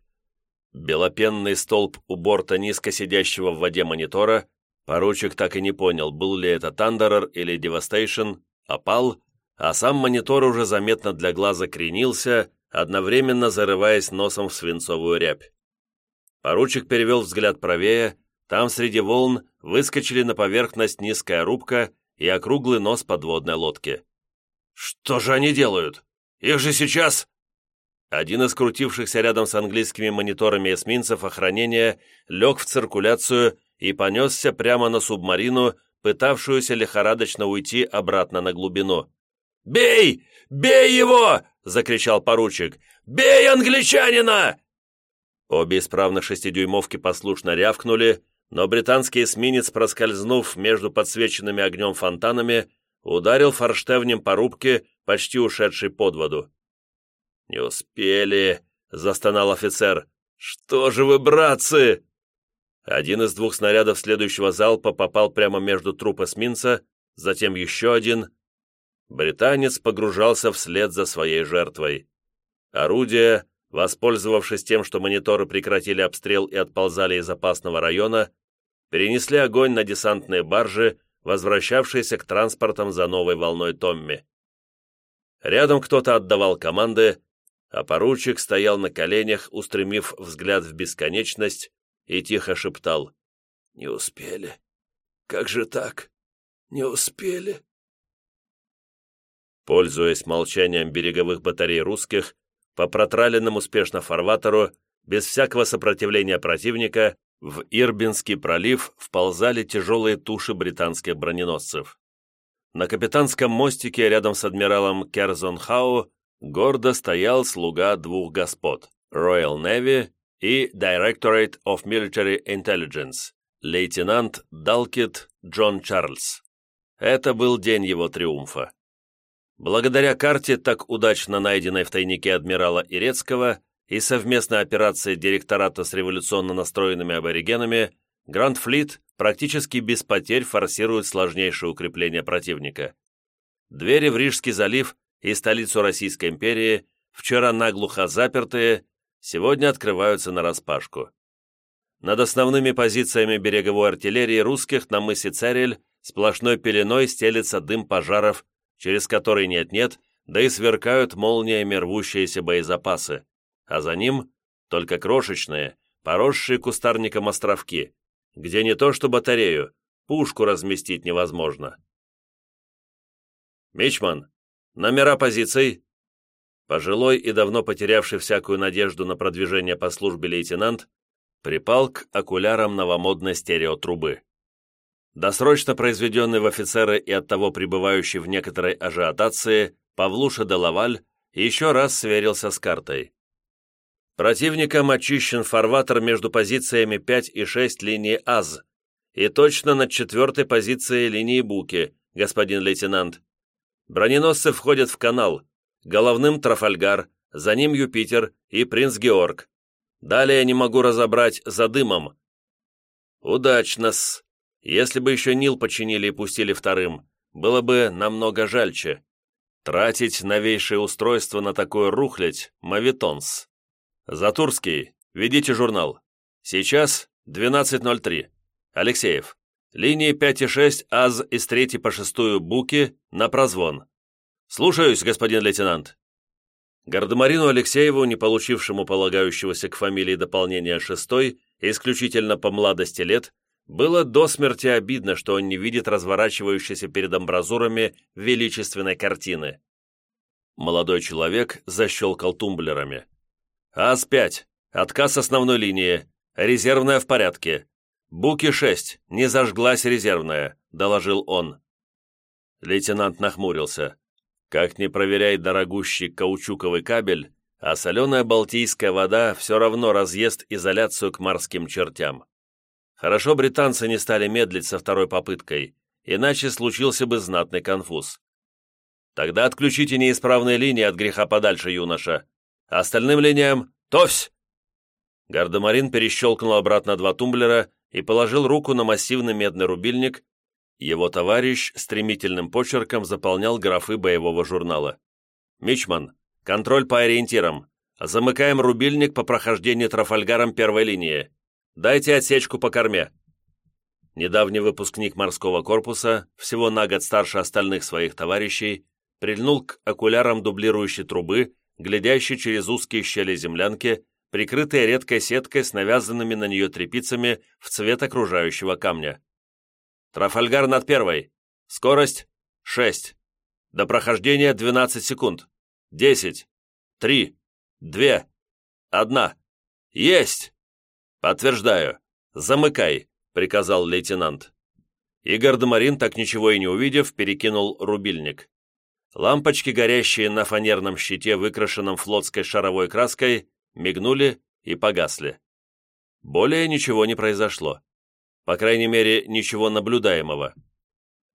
Белопенный столб у борта низко сидящего в воде монитора Поручик так и не понял, был ли это Тандерер или Девастейшн, опал, а сам монитор уже заметно для глаза кренился, одновременно зарываясь носом в свинцовую рябь. Поручик перевел взгляд правее, там среди волн выскочили на поверхность низкая рубка и округлый нос подводной лодки. «Что же они делают? Их же сейчас...» Один из крутившихся рядом с английскими мониторами эсминцев охранения лег в циркуляцию и понесся прямо на субмарину, пытавшуюся лихорадочно уйти обратно на глубину. «Бей! Бей его!» — закричал поручик. «Бей англичанина!» Обе исправно шестидюймовки послушно рявкнули, но британский эсминец, проскользнув между подсвеченными огнем фонтанами, ударил форштевнем по рубке, почти ушедшей под воду. «Не успели!» — застонал офицер. «Что же вы, братцы!» Один из двух снарядов следующего залпа попал прямо между труп эсминца, затем еще один. Британец погружался вслед за своей жертвой. Орудия, воспользовавшись тем, что мониторы прекратили обстрел и отползали из опасного района, перенесли огонь на десантные баржи, возвращавшиеся к транспортам за новой волной Томми. Рядом кто-то отдавал команды, а поручик стоял на коленях, устремив взгляд в бесконечность, и тихо шептал «Не успели. Как же так? Не успели?» Пользуясь молчанием береговых батарей русских, по протраленному успешно фарватеру, без всякого сопротивления противника, в Ирбинский пролив вползали тяжелые туши британских броненосцев. На капитанском мостике рядом с адмиралом Керзон Хау гордо стоял слуга двух господ – Royal Navy и Directorate of Military Intelligence, лейтенант Далкит Джон Чарльз. Это был день его триумфа. Благодаря карте, так удачно найденной в тайнике адмирала Ирецкого и совместной операции директората с революционно настроенными аборигенами, Гранд Флит практически без потерь форсирует сложнейшее укрепление противника. Двери в Рижский залив и столицу Российской империи, вчера наглухо запертые, сегодня открываются нараспашку. Над основными позициями береговой артиллерии русских на мысе Царель сплошной пеленой стелется дым пожаров, через который нет-нет, да и сверкают молниями рвущиеся боезапасы, а за ним только крошечные, поросшие кустарником островки, где не то что батарею, пушку разместить невозможно. «Мичман, номера позиций!» Пожилой и давно потерявший всякую надежду на продвижение по службе лейтенант припал к окулярам новомодной стереотрубы. Досрочно произведенный в офицеры и оттого пребывающий в некоторой ажиотации, Павлуша де Лаваль еще раз сверился с картой. Противником очищен фарватер между позициями 5 и 6 линии АЗ и точно над четвертой позицией линии Буки, господин лейтенант. Броненосцы входят в канал, головным Трафальгар, за ним Юпитер и Принц Георг. Далее не могу разобрать за дымом. Удачно-с. Если бы еще Нил починили и пустили вторым, было бы намного жальче. Тратить новейшее устройство на такое рухлядь – мавитонс. Затурский, ведите журнал. Сейчас 12.03. Алексеев. Линии 5 и 6 АЗ из 3 по 6 Буки на прозвон. Слушаюсь, господин лейтенант. Гардемарину Алексееву, не получившему полагающегося к фамилии дополнения шестой, исключительно по младости лет, было до смерти обидно, что он не видит разворачивающейся перед амбразурами величественной картины. Молодой человек защелкал тумблерами. АС-5. Отказ основной линии. Резервная в порядке. Буки-6. Не зажглась резервная», — доложил он. Лейтенант нахмурился. Как ни проверяй дорогущий каучуковый кабель, а соленая балтийская вода все равно разъест изоляцию к морским чертям. Хорошо британцы не стали медлить со второй попыткой, иначе случился бы знатный конфуз. Тогда отключите неисправные линии от греха подальше, юноша. Остальным линиям «Товсь!» Гардемарин перещелкнул обратно два тумблера и положил руку на массивный медный рубильник. Его товарищ стремительным почерком заполнял графы боевого журнала. «Мичман, контроль по ориентирам. Замыкаем рубильник по прохождению Трафальгаром первой линии. Дайте отсечку по корме». Недавний выпускник морского корпуса, всего на год старше остальных своих товарищей, прильнул к окулярам дублирующей трубы глядящий через узкие щели землянки, прикрытые редкой сеткой с навязанными на нее трепицами в цвет окружающего камня. Трафальгар над первой. Скорость — 6. До прохождения 12 секунд. 10. 3. 2. 1. Есть! Подтверждаю. Замыкай, приказал лейтенант. Игорь Домарин, так ничего и не увидев, перекинул рубильник. Лампочки, горящие на фанерном щите, выкрашенном флотской шаровой краской, мигнули и погасли. Более ничего не произошло. По крайней мере, ничего наблюдаемого.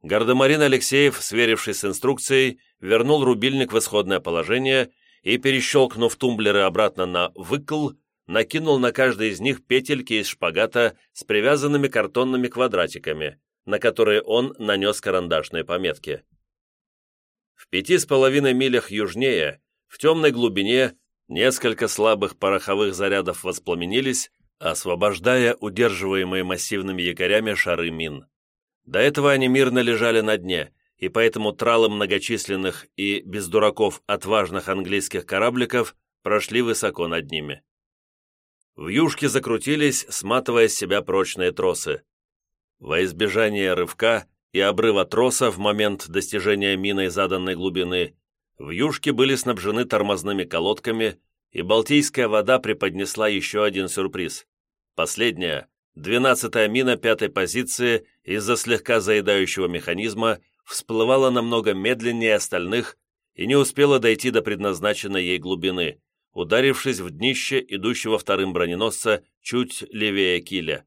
Гардемарин Алексеев, сверившись с инструкцией, вернул рубильник в исходное положение и, перещелкнув тумблеры обратно на «выкл», накинул на каждый из них петельки из шпагата с привязанными картонными квадратиками, на которые он нанес карандашные пометки. В пяти с половиной милях южнее, в темной глубине, несколько слабых пороховых зарядов воспламенились, освобождая удерживаемые массивными якорями шары мин. До этого они мирно лежали на дне, и поэтому тралы многочисленных и, без дураков, отважных английских корабликов прошли высоко над ними. В юшке закрутились, сматывая с себя прочные тросы. Во избежание рывка и обрыва троса в момент достижения миной заданной глубины, в юшке были снабжены тормозными колодками, и Балтийская вода преподнесла еще один сюрприз. Последняя, двенадцатая мина пятой позиции из-за слегка заедающего механизма всплывала намного медленнее остальных и не успела дойти до предназначенной ей глубины, ударившись в днище идущего вторым броненосца чуть левее киля.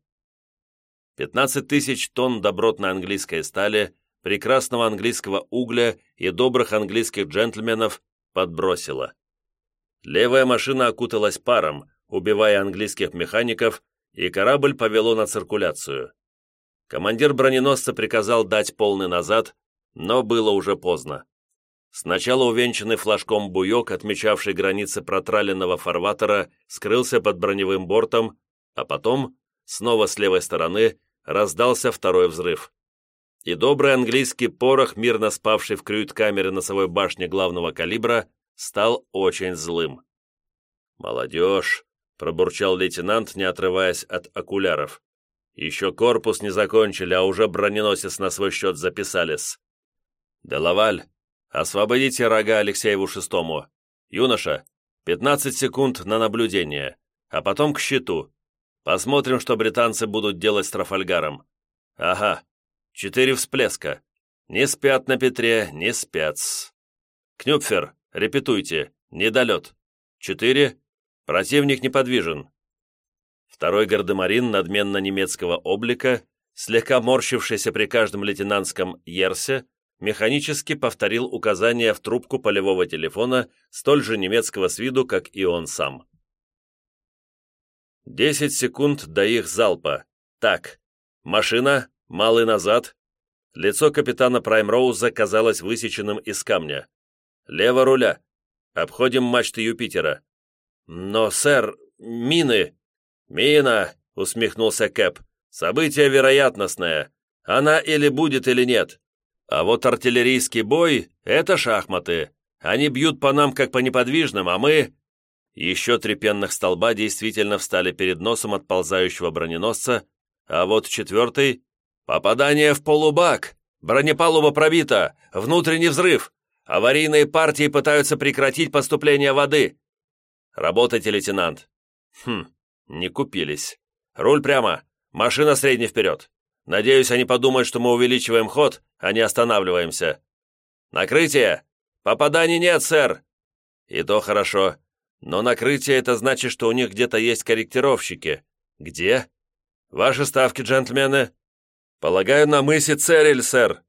15 тысяч тонн добротной английской стали, прекрасного английского угля и добрых английских джентльменов подбросила. Левая машина окуталась паром, убивая английских механиков, и корабль повело на циркуляцию. Командир броненосца приказал дать полный назад, но было уже поздно. Сначала увенчанный флажком буек, отмечавший границы протраленного фарватера, скрылся под броневым бортом, а потом, снова с левой стороны, раздался второй взрыв. И добрый английский порох, мирно спавший в крюит-камере носовой башни главного калибра, стал очень злым. «Молодежь!» — пробурчал лейтенант, не отрываясь от окуляров. «Еще корпус не закончили, а уже броненосец на свой счет записались». «Делаваль, освободите рога Алексееву Шестому. Юноша, 15 секунд на наблюдение, а потом к щиту. Посмотрим, что британцы будут делать с Трафальгаром. Ага, четыре всплеска. Не спят на Петре, не спят. Кнюпфер, репетуйте, недолет. Четыре. Противник неподвижен. Второй гардемарин надменно немецкого облика, слегка морщившийся при каждом лейтенантском «ерсе», механически повторил указания в трубку полевого телефона, столь же немецкого с виду, как и он сам. Десять секунд до их залпа. Так, машина, малый назад. Лицо капитана Праймроуза казалось высеченным из камня. Лево руля. Обходим мачты Юпитера. Но, сэр, мины... Мина, усмехнулся Кэп. Событие вероятностное. Она или будет, или нет. А вот артиллерийский бой — это шахматы. Они бьют по нам, как по неподвижным, а мы... Еще три пенных столба действительно встали перед носом отползающего броненосца, а вот четвертый — попадание в полубак, бронепалуба пробита, внутренний взрыв, аварийные партии пытаются прекратить поступление воды. Работайте, лейтенант. Хм, не купились. Руль прямо, машина средний вперед. Надеюсь, они подумают, что мы увеличиваем ход, а не останавливаемся. Накрытие! Попаданий нет, сэр! И то хорошо. Но накрытие это значит, что у них где-то есть корректировщики. Где? Ваши ставки, джентльмены? Полагаю, на мысе Церель, сэр.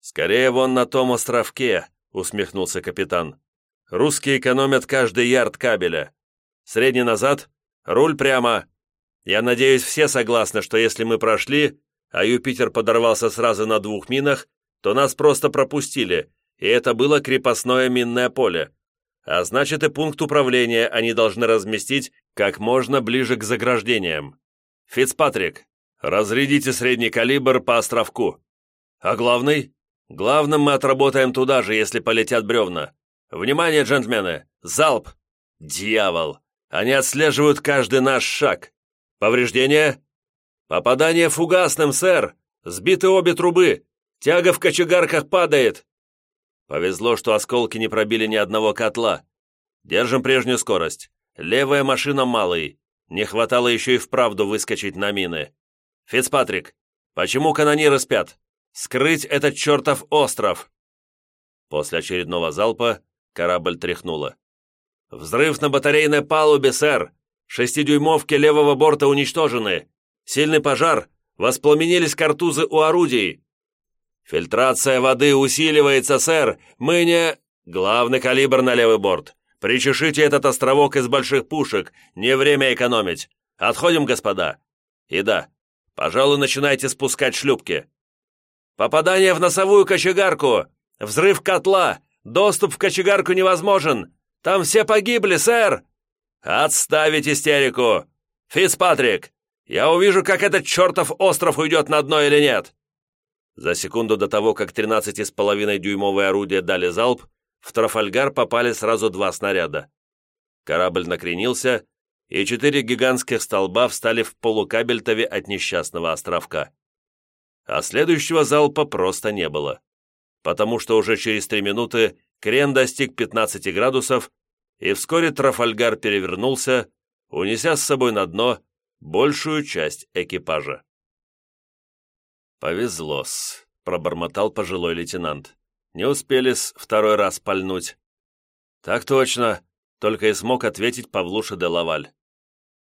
Скорее вон на том островке, усмехнулся капитан. Русские экономят каждый ярд кабеля. Средний назад, руль прямо. Я надеюсь, все согласны, что если мы прошли, а Юпитер подорвался сразу на двух минах, то нас просто пропустили, и это было крепостное минное поле а значит и пункт управления они должны разместить как можно ближе к заграждениям. Фицпатрик, разрядите средний калибр по островку. А главный? Главным мы отработаем туда же, если полетят бревна. Внимание, джентльмены! Залп! Дьявол! Они отслеживают каждый наш шаг. Повреждение? Попадание фугасным, сэр! Сбиты обе трубы! Тяга в кочегарках падает! Повезло, что осколки не пробили ни одного котла. Держим прежнюю скорость. Левая машина малый. Не хватало еще и вправду выскочить на мины. Фицпатрик, почему канониры спят? Скрыть этот чертов остров!» После очередного залпа корабль тряхнуло. «Взрыв на батарейной палубе, сэр! Шестидюймовки левого борта уничтожены! Сильный пожар! Воспламенились картузы у орудий! «Фильтрация воды усиливается, сэр! Мы не...» «Главный калибр на левый борт! Причешите этот островок из больших пушек! Не время экономить! Отходим, господа! И да, пожалуй, начинайте спускать шлюпки! Попадание в носовую кочегарку! Взрыв котла! Доступ в кочегарку невозможен! Там все погибли, сэр!» «Отставить истерику! Фицпатрик, я увижу, как этот чертов остров уйдет на дно или нет!» За секунду до того, как 13,5-дюймовые орудия дали залп, в Трафальгар попали сразу два снаряда. Корабль накренился, и четыре гигантских столба встали в полукабельтове от несчастного островка. А следующего залпа просто не было, потому что уже через три минуты крен достиг 15 градусов, и вскоре Трафальгар перевернулся, унеся с собой на дно большую часть экипажа. «Повезло-с», — пробормотал пожилой лейтенант. «Не успели-с второй раз пальнуть». «Так точно», — только и смог ответить Павлуша де Лаваль.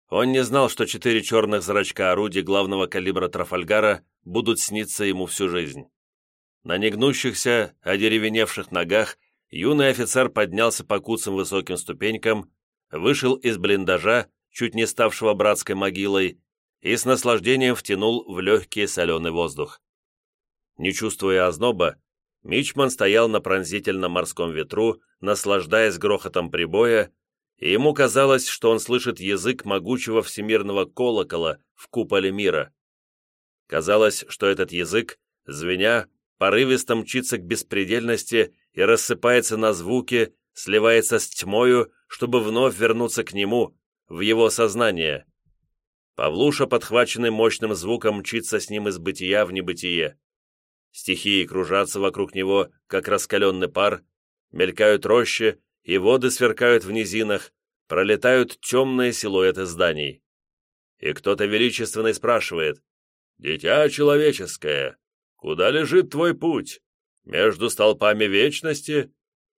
Он не знал, что четыре черных зрачка орудий главного калибра Трафальгара будут сниться ему всю жизнь. На негнущихся, одеревеневших ногах юный офицер поднялся по куцым высоким ступенькам, вышел из блиндажа, чуть не ставшего братской могилой, и с наслаждением втянул в легкий соленый воздух. Не чувствуя озноба, Мичман стоял на пронзительном морском ветру, наслаждаясь грохотом прибоя, и ему казалось, что он слышит язык могучего всемирного колокола в куполе мира. Казалось, что этот язык, звеня, порывисто мчится к беспредельности и рассыпается на звуки, сливается с тьмою, чтобы вновь вернуться к нему, в его сознание. Павлуша, подхваченный мощным звуком, мчится с ним из бытия в небытие. Стихии кружатся вокруг него, как раскаленный пар, мелькают рощи, и воды сверкают в низинах, пролетают темные силуэты зданий. И кто-то величественный спрашивает, «Дитя человеческое, Куда лежит твой путь? Между столпами вечности?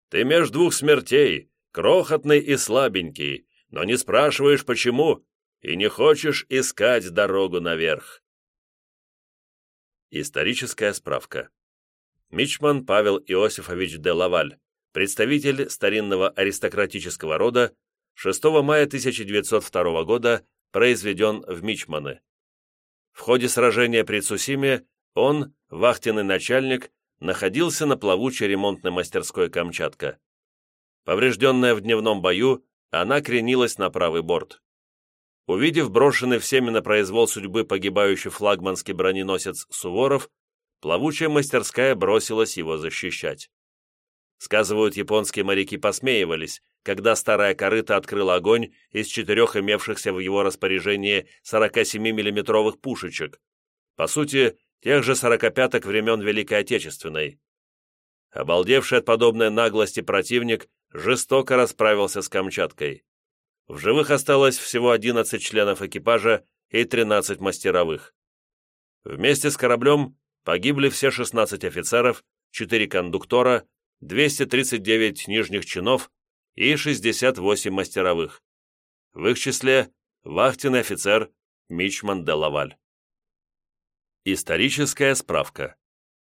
Ты между двух смертей, крохотный и слабенький, но не спрашиваешь, почему, и не хочешь искать дорогу наверх. Историческая справка. Мичман Павел Иосифович де Лаваль, представитель старинного аристократического рода, 6 мая 1902 года произведен в Мичманы. В ходе сражения при Цусиме он, вахтенный начальник, находился на плавучей ремонтной мастерской «Камчатка». Поврежденная в дневном бою, она кренилась на правый борт. Увидев брошенный всеми на произвол судьбы погибающий флагманский броненосец Суворов, плавучая мастерская бросилась его защищать. Сказывают, японские моряки посмеивались, когда старая корыта открыла огонь из четырех имевшихся в его распоряжении 47 миллиметровых пушечек. По сути, тех же сорокопяток времен Великой Отечественной. Обалдевший от подобной наглости противник жестоко расправился с Камчаткой. В живых осталось всего 11 членов экипажа и 13 мастеровых. Вместе с кораблем погибли все 16 офицеров, 4 кондуктора, 239 нижних чинов и 68 мастеровых. В их числе вахтенный офицер Мичман де Лаваль. Историческая справка.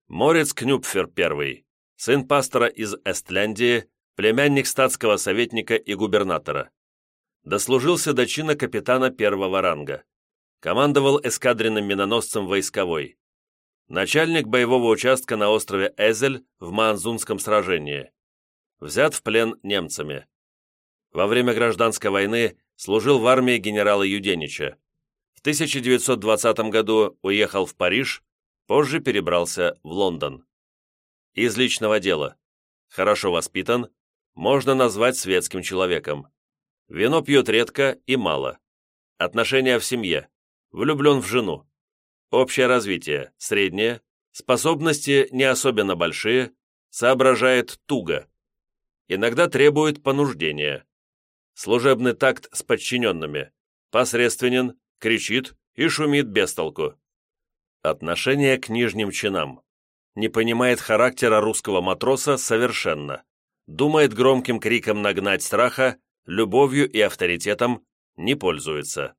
Морец Кнюпфер I, сын пастора из Эстляндии, племянник статского советника и губернатора. Дослужился до чина капитана первого ранга. Командовал эскадренным миноносцем войсковой. Начальник боевого участка на острове Эзель в Маанзунском сражении. Взят в плен немцами. Во время гражданской войны служил в армии генерала Юденича. В 1920 году уехал в Париж, позже перебрался в Лондон. Из личного дела. Хорошо воспитан, можно назвать светским человеком. Вино пьет редко и мало. Отношения в семье. Влюблен в жену. Общее развитие – среднее. Способности не особенно большие. Соображает туго. Иногда требует понуждения. Служебный такт с подчиненными. Посредственен, кричит и шумит без толку. Отношение к нижним чинам. Не понимает характера русского матроса совершенно. Думает громким криком нагнать страха, любовью и авторитетом, не пользуется.